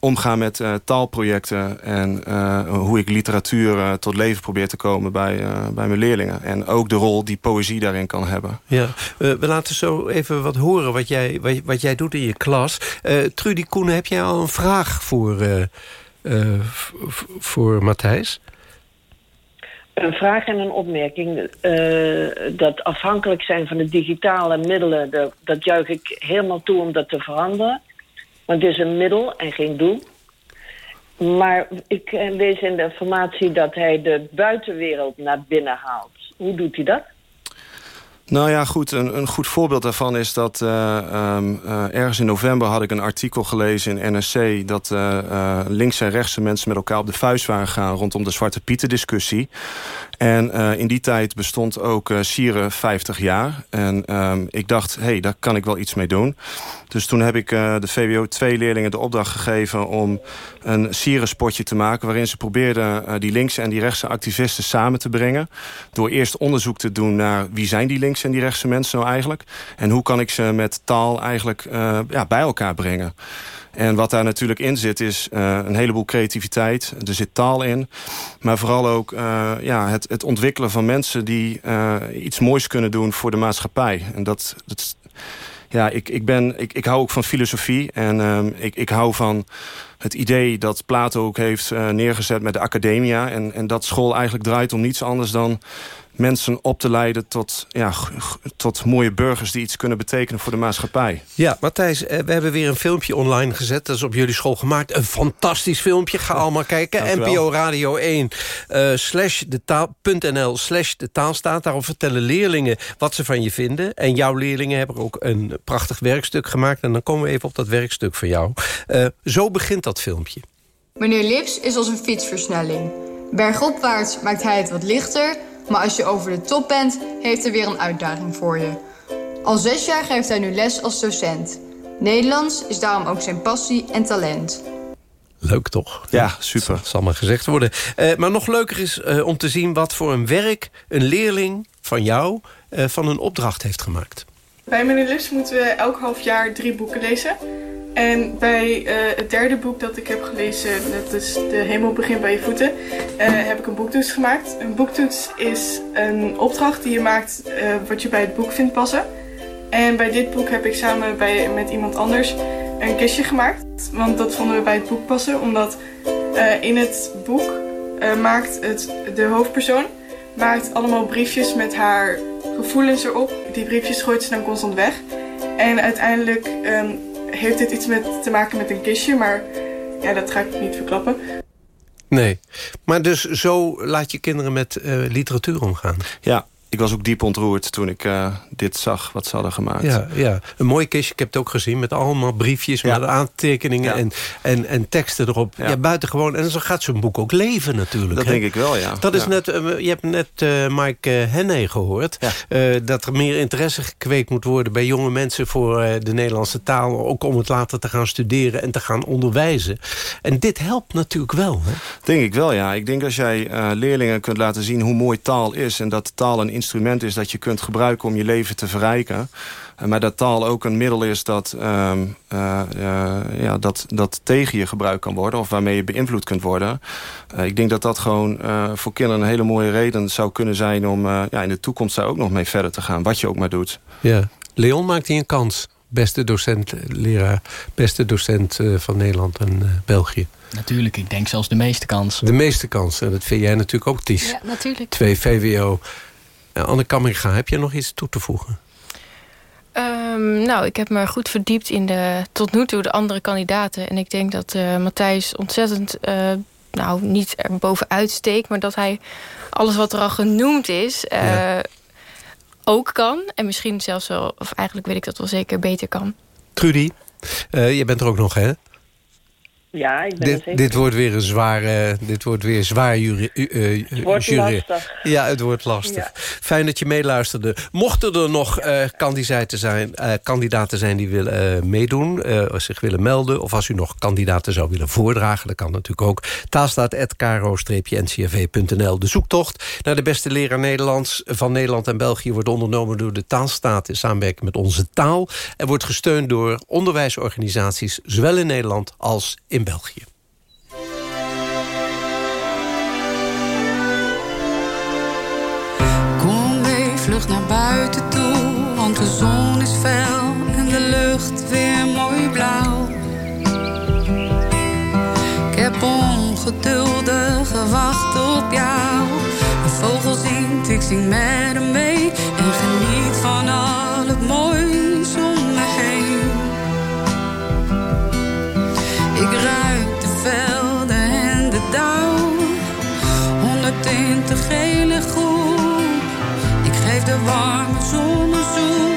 omga met eh, taalprojecten... en eh, hoe ik literatuur eh, tot leven probeer te komen bij, eh, bij mijn leerlingen. En ook de rol die poëzie daarin kan hebben. Ja, eh, we laten zo even wat horen wat jij, wat, wat jij doet in je klas. Eh Trudy Koenen, heb jij al een vraag voor, eh, eh, voor Matthijs? Een vraag en een opmerking. Eh, dat afhankelijk zijn van de digitale middelen, dat, dat juich ik helemaal toe om dat te veranderen. Want het is een middel en geen doel. Maar ik eh, lees in de informatie dat hij de buitenwereld naar binnen haalt. Hoe doet hij dat? Nou ja, goed. Een, een goed voorbeeld daarvan is dat eh, ehm, eh, ergens in november had ik een artikel gelezen in NRC... dat eh, linkse en rechtse mensen met elkaar op de vuist waren gegaan... rondom de Zwarte Pieten discussie. En in die tijd bestond ook Sieren 50 jaar. En ehm, ik dacht, hé, hey, daar kan ik wel iets mee doen. Dus toen heb ik de VWO 2-leerlingen de opdracht gegeven... om een Sieren-spotje te maken... waarin ze probeerden die linkse en die rechtse activisten samen te brengen. Door eerst onderzoek te doen naar wie zijn die linkse en die rechtse mensen nou eigenlijk... en hoe kan ik ze met taal eigenlijk eh, ja, bij elkaar brengen. En wat daar natuurlijk in zit is eh, een heleboel creativiteit. Er zit taal in. Maar vooral ook eh, ja, het, het ontwikkelen van mensen... die iets moois kunnen doen voor de maatschappij. En dat... dat ja, ik, ik, ben, ik, ik hou ook van filosofie. En ehm, ik, ik hou van het idee dat Plato ook heeft neergezet met de academia. En, en dat school eigenlijk draait om niets anders dan mensen op te leiden tot, ja, tot mooie burgers die iets kunnen betekenen voor de maatschappij. Ja, Matthijs, eh, we hebben weer een filmpje online gezet. Dat is op jullie school gemaakt. Een fantastisch filmpje. Ga allemaal kijken. NPO Radio 1 eh, slash de taal.nl slash de taal staat. Daarop vertellen leerlingen wat ze van je vinden. En jouw leerlingen hebben ook een prachtig werkstuk gemaakt. En dan komen we even op dat werkstuk van jou. Eh, zo begint dat filmpje. Meneer Lips is als een fietsversnelling. Bergopwaarts maakt hij het wat lichter, maar als je over de top bent, heeft hij weer een uitdaging voor je. Al zes jaar geeft hij nu les als docent. Nederlands is daarom ook zijn passie en talent. Leuk toch? Ja, super. Dat zal maar gezegd worden. Eh, maar nog leuker is eh, om te zien wat voor een werk... een leerling van jou eh, van een opdracht heeft gemaakt. Bij Lips moeten we elk half jaar drie boeken lezen. En bij eh, het derde boek dat ik heb gelezen, dat is De Hemel begint bij je voeten, eh, heb ik een boektoets gemaakt. Een boektoets is een opdracht die je maakt eh, wat je bij het boek vindt passen. En bij dit boek heb ik samen bij, met iemand anders een kistje gemaakt. Want dat vonden we bij het boek passen, omdat in het boek maakt het, de hoofdpersoon maakt allemaal briefjes met haar gevoelens erop. Die briefjes gooit ze dan constant weg. En uiteindelijk ehm, heeft dit iets met, te maken met een kistje, maar ja, dat ga ik niet verklappen. Nee, maar dus zo laat je kinderen met uh, literatuur omgaan? Ja, ik was ook diep ontroerd toen ik uh, dit zag wat ze hadden gemaakt. Ja, ja, een mooi kistje. Ik heb het ook gezien met allemaal briefjes... met aantekeningen en, en, en teksten erop. Ja. ja, buitengewoon. En zo gaat zo'n boek ook leven natuurlijk. Dat denk ik wel, ja. Dat is net, uh, je hebt net uh, Mike Henne gehoord... dat er meer interesse gekweekt moet worden bij jonge mensen... voor de Nederlandse taal. Ook om het later te gaan studeren en te gaan onderwijzen. En dit helpt natuurlijk wel. Hè? Denk ik wel, ja. Ik denk als jij leerlingen kunt laten zien hoe mooi taal is... en dat taal een instrument is dat je kunt gebruiken om je leven te verrijken. Eh, maar dat taal ook een middel is dat, uh, uh, ja, dat, dat tegen je gebruikt kan worden... of waarmee je beïnvloed kunt worden. ik denk dat dat gewoon voor kinderen een hele mooie reden zou kunnen zijn... om ja, in de toekomst daar ook nog mee verder te gaan, wat je ook maar doet. Ja. Leon maakt hij een kans. Beste docent, leraar, beste docent van Nederland en België. Natuurlijk, ik denk zelfs de meeste kans. De meeste kans, en dat vind jij natuurlijk ook, Ties. Ja, natuurlijk. Twee VWO. Uh, Anne Kamminga, heb je nog iets toe te voegen? Um, nou, ik heb me goed verdiept in de, tot nu toe de andere kandidaten. En ik denk dat uh, Matthijs ontzettend, uh, nou, niet er bovenuit steekt... maar dat hij alles wat er al genoemd is, ja. ook kan. En misschien zelfs wel, of eigenlijk weet ik dat wel zeker, beter kan. Trudy, je bent er ook nog, hè? Ja, ik ben dit, zeker. dit wordt weer een zwaar, uh, dit wordt weer zwaar jury. Uh, het wordt jury. lastig. Ja, het wordt lastig. Ja. Fijn dat je meeluisterde. Mochten er nog uh, kandidaten, zijn, kandidaten zijn die willen meedoen, zich willen melden... of als u nog kandidaten zou willen voordragen, dat kan natuurlijk ook. taalstaat.kro-ncrv.nl De zoektocht naar de beste leraar Nederlands van Nederland en België... wordt ondernomen door de Taalstaat in samenwerking met Onze Taal... en wordt gesteund door onderwijsorganisaties, zowel in Nederland als in België. Kom mee, vlug naar buiten toe, want de zon is fel en de lucht weer mooi blauw. Ik heb ongeduldig gewacht op jou. Een vogel zingt, ik zing met hem warme zon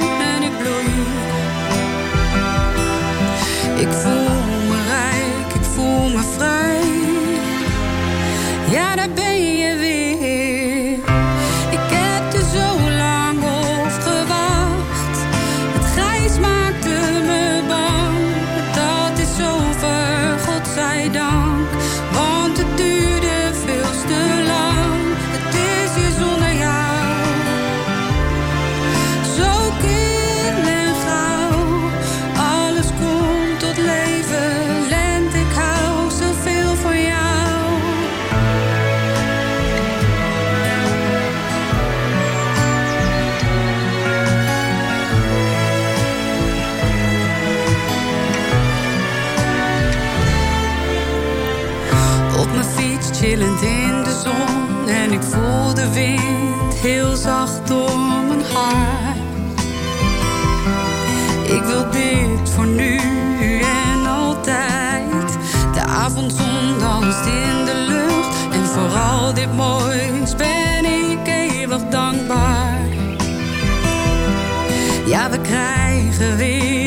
dit voor nu en altijd. De avondzon danst in de lucht en vooral dit moois ben ik eeuwig dankbaar. Ja, we krijgen weer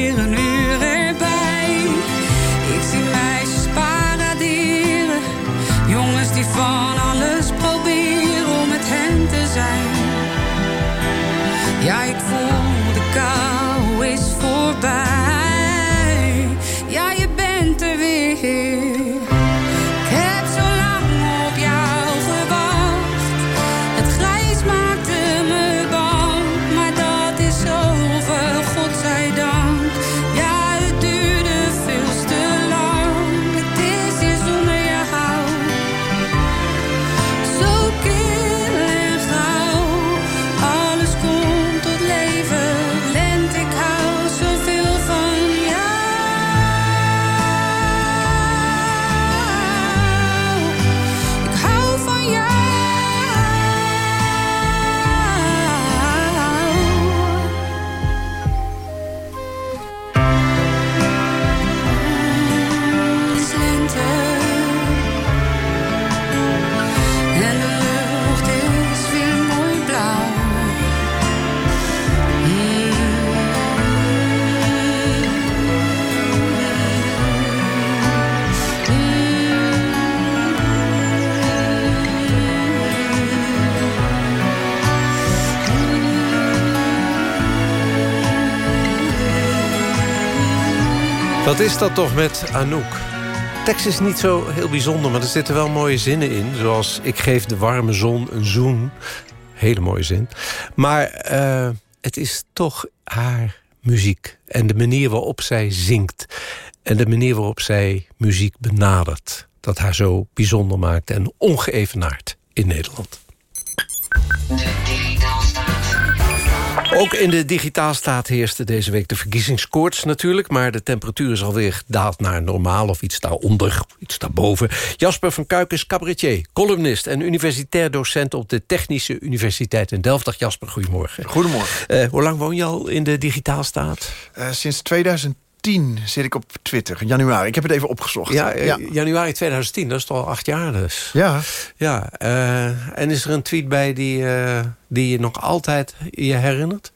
Wat is dat toch met Anouk? Tekst is niet zo heel bijzonder, maar er zitten wel mooie zinnen in. Zoals, ik geef de warme zon een zoen. Hele mooie zin. Maar eh, het is toch haar muziek. En de manier waarop zij zingt. En de manier waarop zij muziek benadert. Dat haar zo bijzonder maakt en ongeëvenaard in Nederland. Ook in de digitaalstaat heerste deze week de verkiezingskoorts natuurlijk... maar de temperatuur is alweer gedaald naar normaal of iets daaronder, iets daarboven. Jasper van Kuik is cabaretier, columnist en universitair docent... op de Technische Universiteit in Delft. Dag Jasper, goedemorgen. Goedemorgen. Uh, hoe lang woon je al in de digitaalstaat? Uh, sinds 2010 zit ik op Twitter, januari. Ik heb het even opgezocht. Ja, ja, januari 2010, dat is toch al acht jaar dus. Ja. ja en is er een tweet bij die, die je nog altijd je herinnert?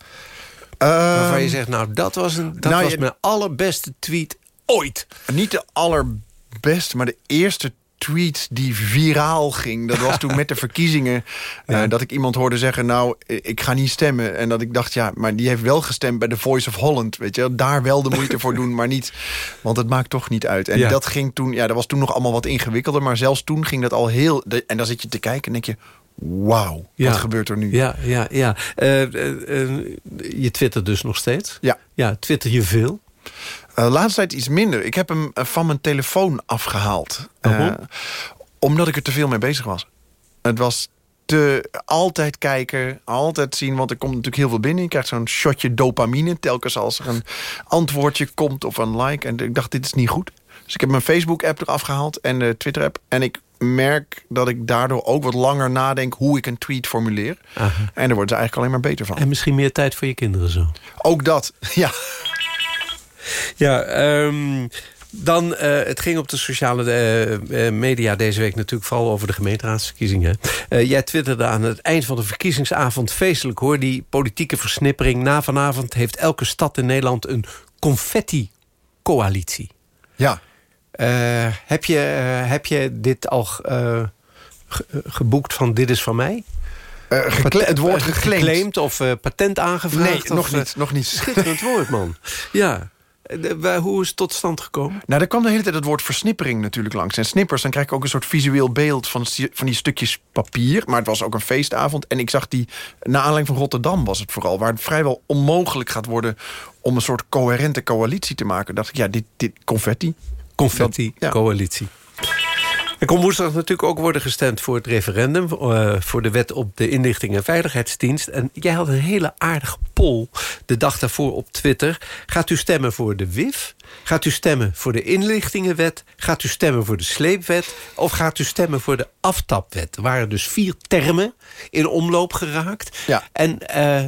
Waarvan je zegt, nou, dat was, een, dat nou, was je, mijn allerbeste tweet ooit. Niet de allerbeste, maar de eerste tweet die viraal ging. Dat was toen met de verkiezingen. Ja. Uh, dat ik iemand hoorde zeggen, nou, ik ga niet stemmen. En dat ik dacht, ja, maar die heeft wel gestemd bij The Voice of Holland. Weet je, daar wel de moeite voor doen, maar niet... Want het maakt toch niet uit. En ja. dat ging toen, ja, dat was toen nog allemaal wat ingewikkelder. Maar zelfs toen ging dat al heel... En dan zit je te kijken en denk je... Wauw, ja. wat gebeurt er nu? Ja, ja, ja. Uh, uh, je twittert dus nog steeds? Ja. Ja, twitter je veel? Uh, laatste tijd iets minder. Ik heb hem van mijn telefoon afgehaald. Uh, omdat ik er te veel mee bezig was. Het was te altijd kijken, altijd zien. Want er komt natuurlijk heel veel binnen. Je krijgt zo'n shotje dopamine. Telkens als er een antwoordje komt of een like. En ik dacht, dit is niet goed. Dus ik heb mijn Facebook-app eraf gehaald en de Twitter-app. En ik merk dat ik daardoor ook wat langer nadenk... hoe ik een tweet formuleer. Aha. En daar worden ze eigenlijk alleen maar beter van. En misschien meer tijd voor je kinderen zo. Ook dat, ja. Ja, um, dan, uh, het ging op de sociale uh, media deze week natuurlijk vooral over de gemeenteraadsverkiezingen. Uh, jij twitterde aan het eind van de verkiezingsavond feestelijk hoor, die politieke versnippering. Na vanavond heeft elke stad in Nederland een confetti-coalitie. Ja. heb, je, heb je dit al ge geboekt van dit is van mij? Uh, het woord geclaimd. geclaimd of uh, patent aangevraagd? Nee, of, nog niet. Nog niet. Schitterend woord, man. Ja. De, hoe is het tot stand gekomen? Nou, er kwam de hele tijd het woord versnippering natuurlijk langs. En snippers, dan krijg ik ook een soort visueel beeld van, van die stukjes papier. Maar het was ook een feestavond. En ik zag die, na aanleiding van Rotterdam was het vooral... waar het vrijwel onmogelijk gaat worden om een soort coherente coalitie te maken. dacht ik, ja, dit, dit confetti. Confetti-coalitie. Er kon woensdag natuurlijk ook worden gestemd voor het referendum... Uh, voor de wet op de inlichting en veiligheidsdienst. En jij had een hele aardige poll de dag daarvoor op Twitter. Gaat u stemmen voor de WIF? Gaat u stemmen voor de inlichtingenwet? Gaat u stemmen voor de sleepwet? Of gaat u stemmen voor de aftapwet? Er waren dus vier termen in omloop geraakt. Ja. En... Uh,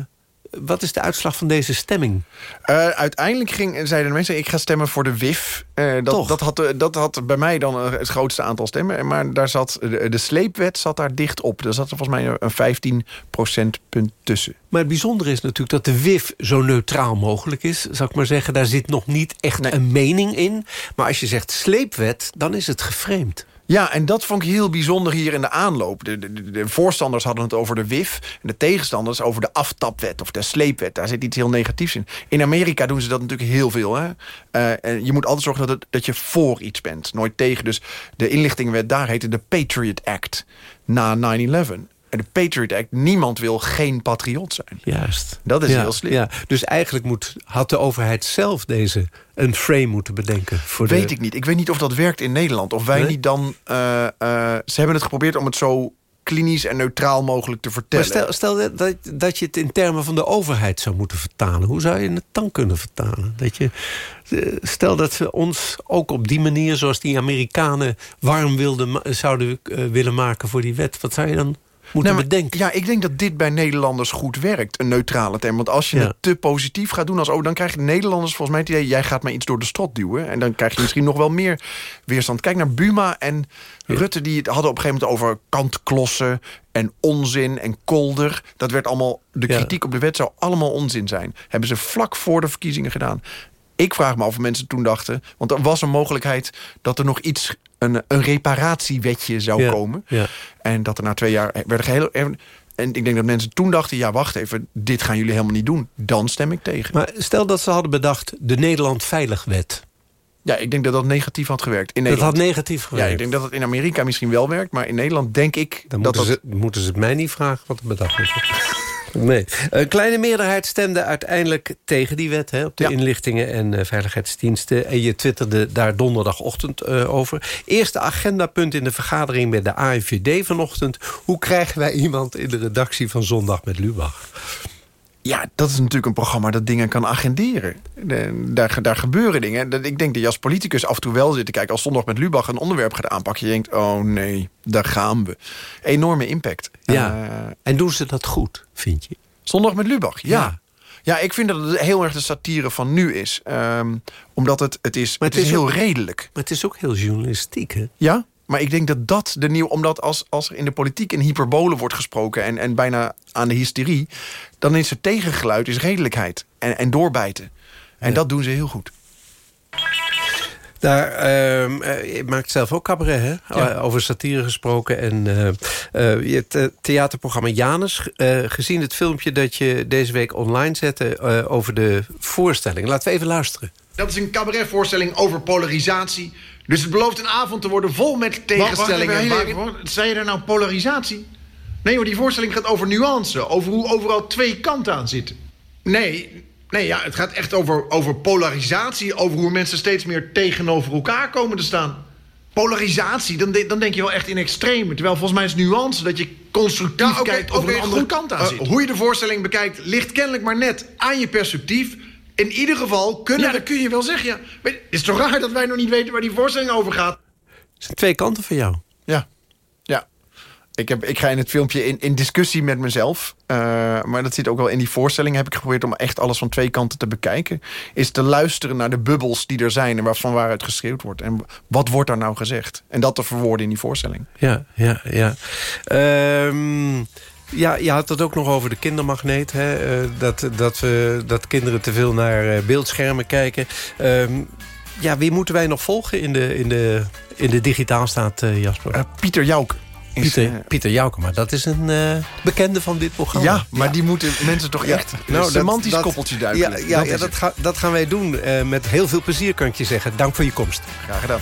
wat is de uitslag van deze stemming? Uh, uiteindelijk ging, zeiden de mensen, ik ga stemmen voor de WIF. Uh, dat, dat, had, dat had bij mij dan het grootste aantal stemmen. Maar daar zat, de, de sleepwet zat daar dicht op. Daar zat er volgens mij een 15 procentpunt tussen. Maar het bijzondere is natuurlijk dat de WIF zo neutraal mogelijk is. Zou ik maar zeggen, daar zit nog niet echt nee. een mening in. Maar als je zegt sleepwet, dan is het geframed. Ja, en dat vond ik heel bijzonder hier in de aanloop. De, de, de, voorstanders hadden het over de WIF... en de tegenstanders over de aftapwet of de sleepwet. Daar zit iets heel negatiefs in. In Amerika doen ze dat natuurlijk heel veel. Hè? En je moet altijd zorgen dat, dat je voor iets bent, nooit tegen. Dus de inlichtingenwet daar heette de Patriot Act na 9-11. En de Patriot Act, niemand wil geen patriot zijn. Juist. Dat is ja, heel slim. Ja. Dus eigenlijk moet, had de overheid zelf deze een frame moeten bedenken. Voor weet de... ik niet. Ik weet niet of dat werkt in Nederland. Of wij Nee? niet dan... Uh, uh, ze hebben het geprobeerd om het zo klinisch en neutraal mogelijk te vertellen. Maar stel, stel dat, dat je het in termen van de overheid zou moeten vertalen. Hoe zou je het dan kunnen vertalen? Dat je, eh, stel dat ze ons ook op die manier... zoals die Amerikanen warm wilden, zouden willen maken voor die wet. Wat zou je dan moeten Nou, bedenken? Ja, ik denk dat dit bij Nederlanders goed werkt, een neutrale term. Want als je Ja. het te positief gaat doen als... oh, dan krijgen de Nederlanders volgens mij het idee... jij gaat mij iets door de strot duwen. En dan krijg je misschien nog wel meer weerstand. Kijk naar Buma en Rutte, die het hadden op een gegeven moment over kantklossen... en onzin en kolder. Dat werd allemaal, de Ja. kritiek op de wet zou allemaal onzin zijn. Hebben ze vlak voor de verkiezingen gedaan. Ik vraag me af of mensen toen dachten... want er was een mogelijkheid dat er nog iets... een, een reparatiewetje zou Ja, komen. ja. En dat er na twee jaar werden geheel... En ik denk dat mensen toen dachten... ja, wacht even, dit gaan jullie helemaal niet doen. Dan stem ik tegen. Maar stel dat ze hadden bedacht de Nederland Veiligwet. Ja, ik denk dat dat negatief had gewerkt. In Dat Nederland. had negatief gewerkt. Ja, ik denk dat het in Amerika misschien wel werkt. Maar in Nederland denk ik Dan dat moeten, dat... ze, moeten ze het mij niet vragen wat er bedacht is. Nee. Een kleine meerderheid stemde uiteindelijk tegen die wet... Hè, op de inlichtingen en eh, veiligheidsdiensten. En je twitterde daar donderdagochtend eh, over. Eerste agendapunt in de vergadering met de AIVD vanochtend. Hoe krijgen wij iemand in de redactie van Zondag met Lubach? Ja, dat is natuurlijk een programma dat dingen kan agenderen. De- daar, daar gebeuren dingen. Ik denk dat je als politicus af en toe wel zit te kijken... als zondag met Lubach een onderwerp gaat aanpakken... je denkt, oh nee, daar gaan we. Enorme impact. Ja. Eh, en doen ze dat goed, vind je? zondag met Lubach, ja. ja. ik vind dat het heel erg de satire van nu is. Ehm, omdat het, het is, het is heel ook- redelijk. Maar het is ook heel journalistiek, hè? Ja, maar ik denk dat dat de nieuwe... Omdat als, als er in de politiek in hyperbole wordt gesproken... En, en bijna aan de hysterie... dan is het tegengeluid is redelijkheid en, en doorbijten. En dat doen ze heel goed. Daar, eh, je maakt zelf ook cabaret, hè? Ja. Over satire gesproken. En eh, eh, het eh, theaterprogramma Janus. gezien het filmpje dat je deze week online zette... over de voorstelling. Laten we even luisteren. Dat is een cabaretvoorstelling over polarisatie. Dus het belooft een avond te worden vol met tegenstellingen. Wacht, wacht Zei je daar nou polarisatie? Nee, maar die voorstelling gaat over nuance. Over hoe overal twee kanten aan zitten. Nee, nee ja, het gaat echt over, over polarisatie. Over hoe mensen steeds meer tegenover elkaar komen te staan. Polarisatie, dan, de- dan denk je wel echt in extremen. Terwijl volgens mij is nuance dat je constructief Ja, kijkt... of er oké, een andere goed. kant aan Eh, zit. hoe je de voorstelling bekijkt, ligt kennelijk maar net aan je perspectief. In ieder geval kunnen Ja, we... dat kun je wel zeggen, ja. Maar het is toch raar dat wij nog niet weten waar die voorstelling over gaat? Het zijn twee kanten van jou. Ja, ja. Ik, heb, ik ga in het filmpje in, in discussie met mezelf. eh, maar dat zit ook wel in die voorstelling. Heb ik geprobeerd om echt alles van twee kanten te bekijken. Is te luisteren naar de bubbels die er zijn... en waarvan waaruit geschreeuwd wordt. En wat wordt daar nou gezegd? En dat te verwoorden in die voorstelling. Ja, ja, ja. Ehm, ja, je had het ook nog over de kindermagneet. Hè? eh, dat, dat, we, dat kinderen te veel naar eh, beeldschermen kijken. Ehm, ja, wie moeten wij nog volgen in de, in de, in de digitaalstaat, eh Jasper? Pieter Jouk. Pieter, Pieter Jouke, maar dat is een eh, bekende van dit programma. Ja, maar die moeten mensen toch echt een dat- semantisch dat- koppeltje duiken. Ja, ja, Dat ja, dat, het. ga- dat gaan wij doen. eh, met heel veel plezier, kan ik je zeggen. Dank voor je komst. Graag gedaan.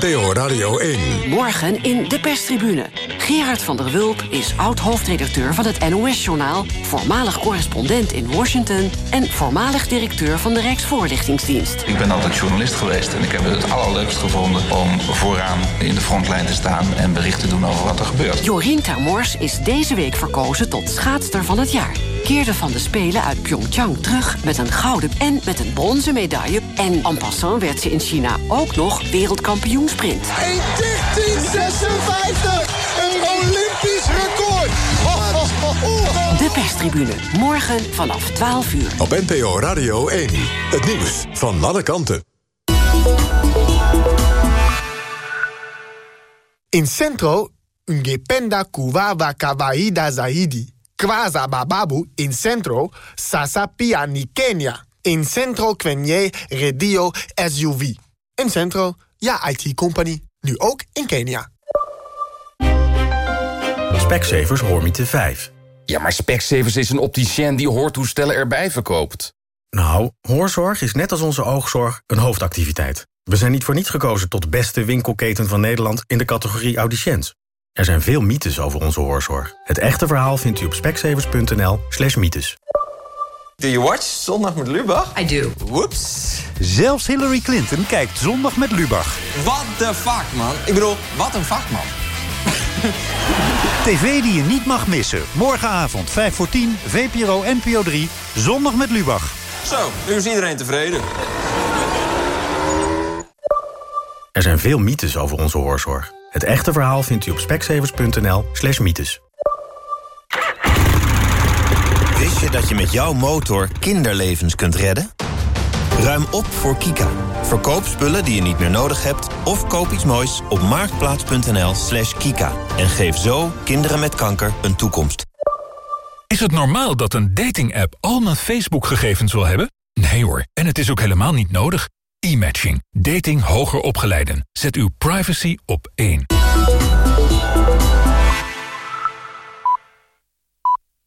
NPO Radio 1. Morgen in de perstribune. Gerard van der Wulp is oud-hoofdredacteur van het NOS-journaal... voormalig correspondent in Washington... en voormalig directeur van de Rijksvoorlichtingsdienst. Ik ben altijd journalist geweest en ik heb het het allerleukst gevonden om vooraan in de frontlijn te staan en bericht te doen over wat er gebeurt. Jorien Termors is deze week verkozen tot schaatster van het jaar. Keerde van de Spelen uit Pyeongchang terug met een gouden en met een bronzen medaille. En en passant werd ze in China ook nog wereldkampioen sprint. 1.13.56, een Olympisch record. De perstribune, morgen vanaf 12 uur. Op NPO Radio 1. Het nieuws van alle kanten. In Centro, ungependa kuwawa kawaida zaidi. Kwaza bababu in Centro, sasa pia ni Kenya. In Centro kwenye radio SUV. In Centro, ja IT-company. Nu ook in Kenia. Specsavers Hoormiete 5. Ja, maar Specsavers is een opticien die hoortoestellen erbij verkoopt. Nou, hoorzorg is net als onze oogzorg een hoofdactiviteit. We zijn niet voor niets gekozen tot beste winkelketen van Nederland... in de categorie audiciënt. Er zijn veel mythes over onze hoorzorg. Het echte verhaal vindt u op specsavers.nl slash mythes. Do you watch Zondag met Lubach? I do. Whoops. Zelfs Hillary Clinton kijkt zondag met Lubach. What the fuck, man? Ik bedoel, wat een vakman. TV die je niet mag missen. Morgenavond 5 voor 10, VPRO NPO 3, zondag met Lubach. Zo, nu is iedereen tevreden. Er zijn veel mythes over onze hoorzorg. Het echte verhaal vindt u op specsavers.nl slash mythes. Dat je met jouw motor kinderlevens kunt redden? Ruim op voor Kika. Verkoop spullen die je niet meer nodig hebt... of koop iets moois op marktplaats.nl slash kika. En geef zo kinderen met kanker een toekomst. Is het normaal dat een dating-app al mijn Facebook-gegevens wil hebben? Nee hoor, en het is ook helemaal niet nodig. E-matching. Dating hoger opgeleiden. Zet uw privacy op één.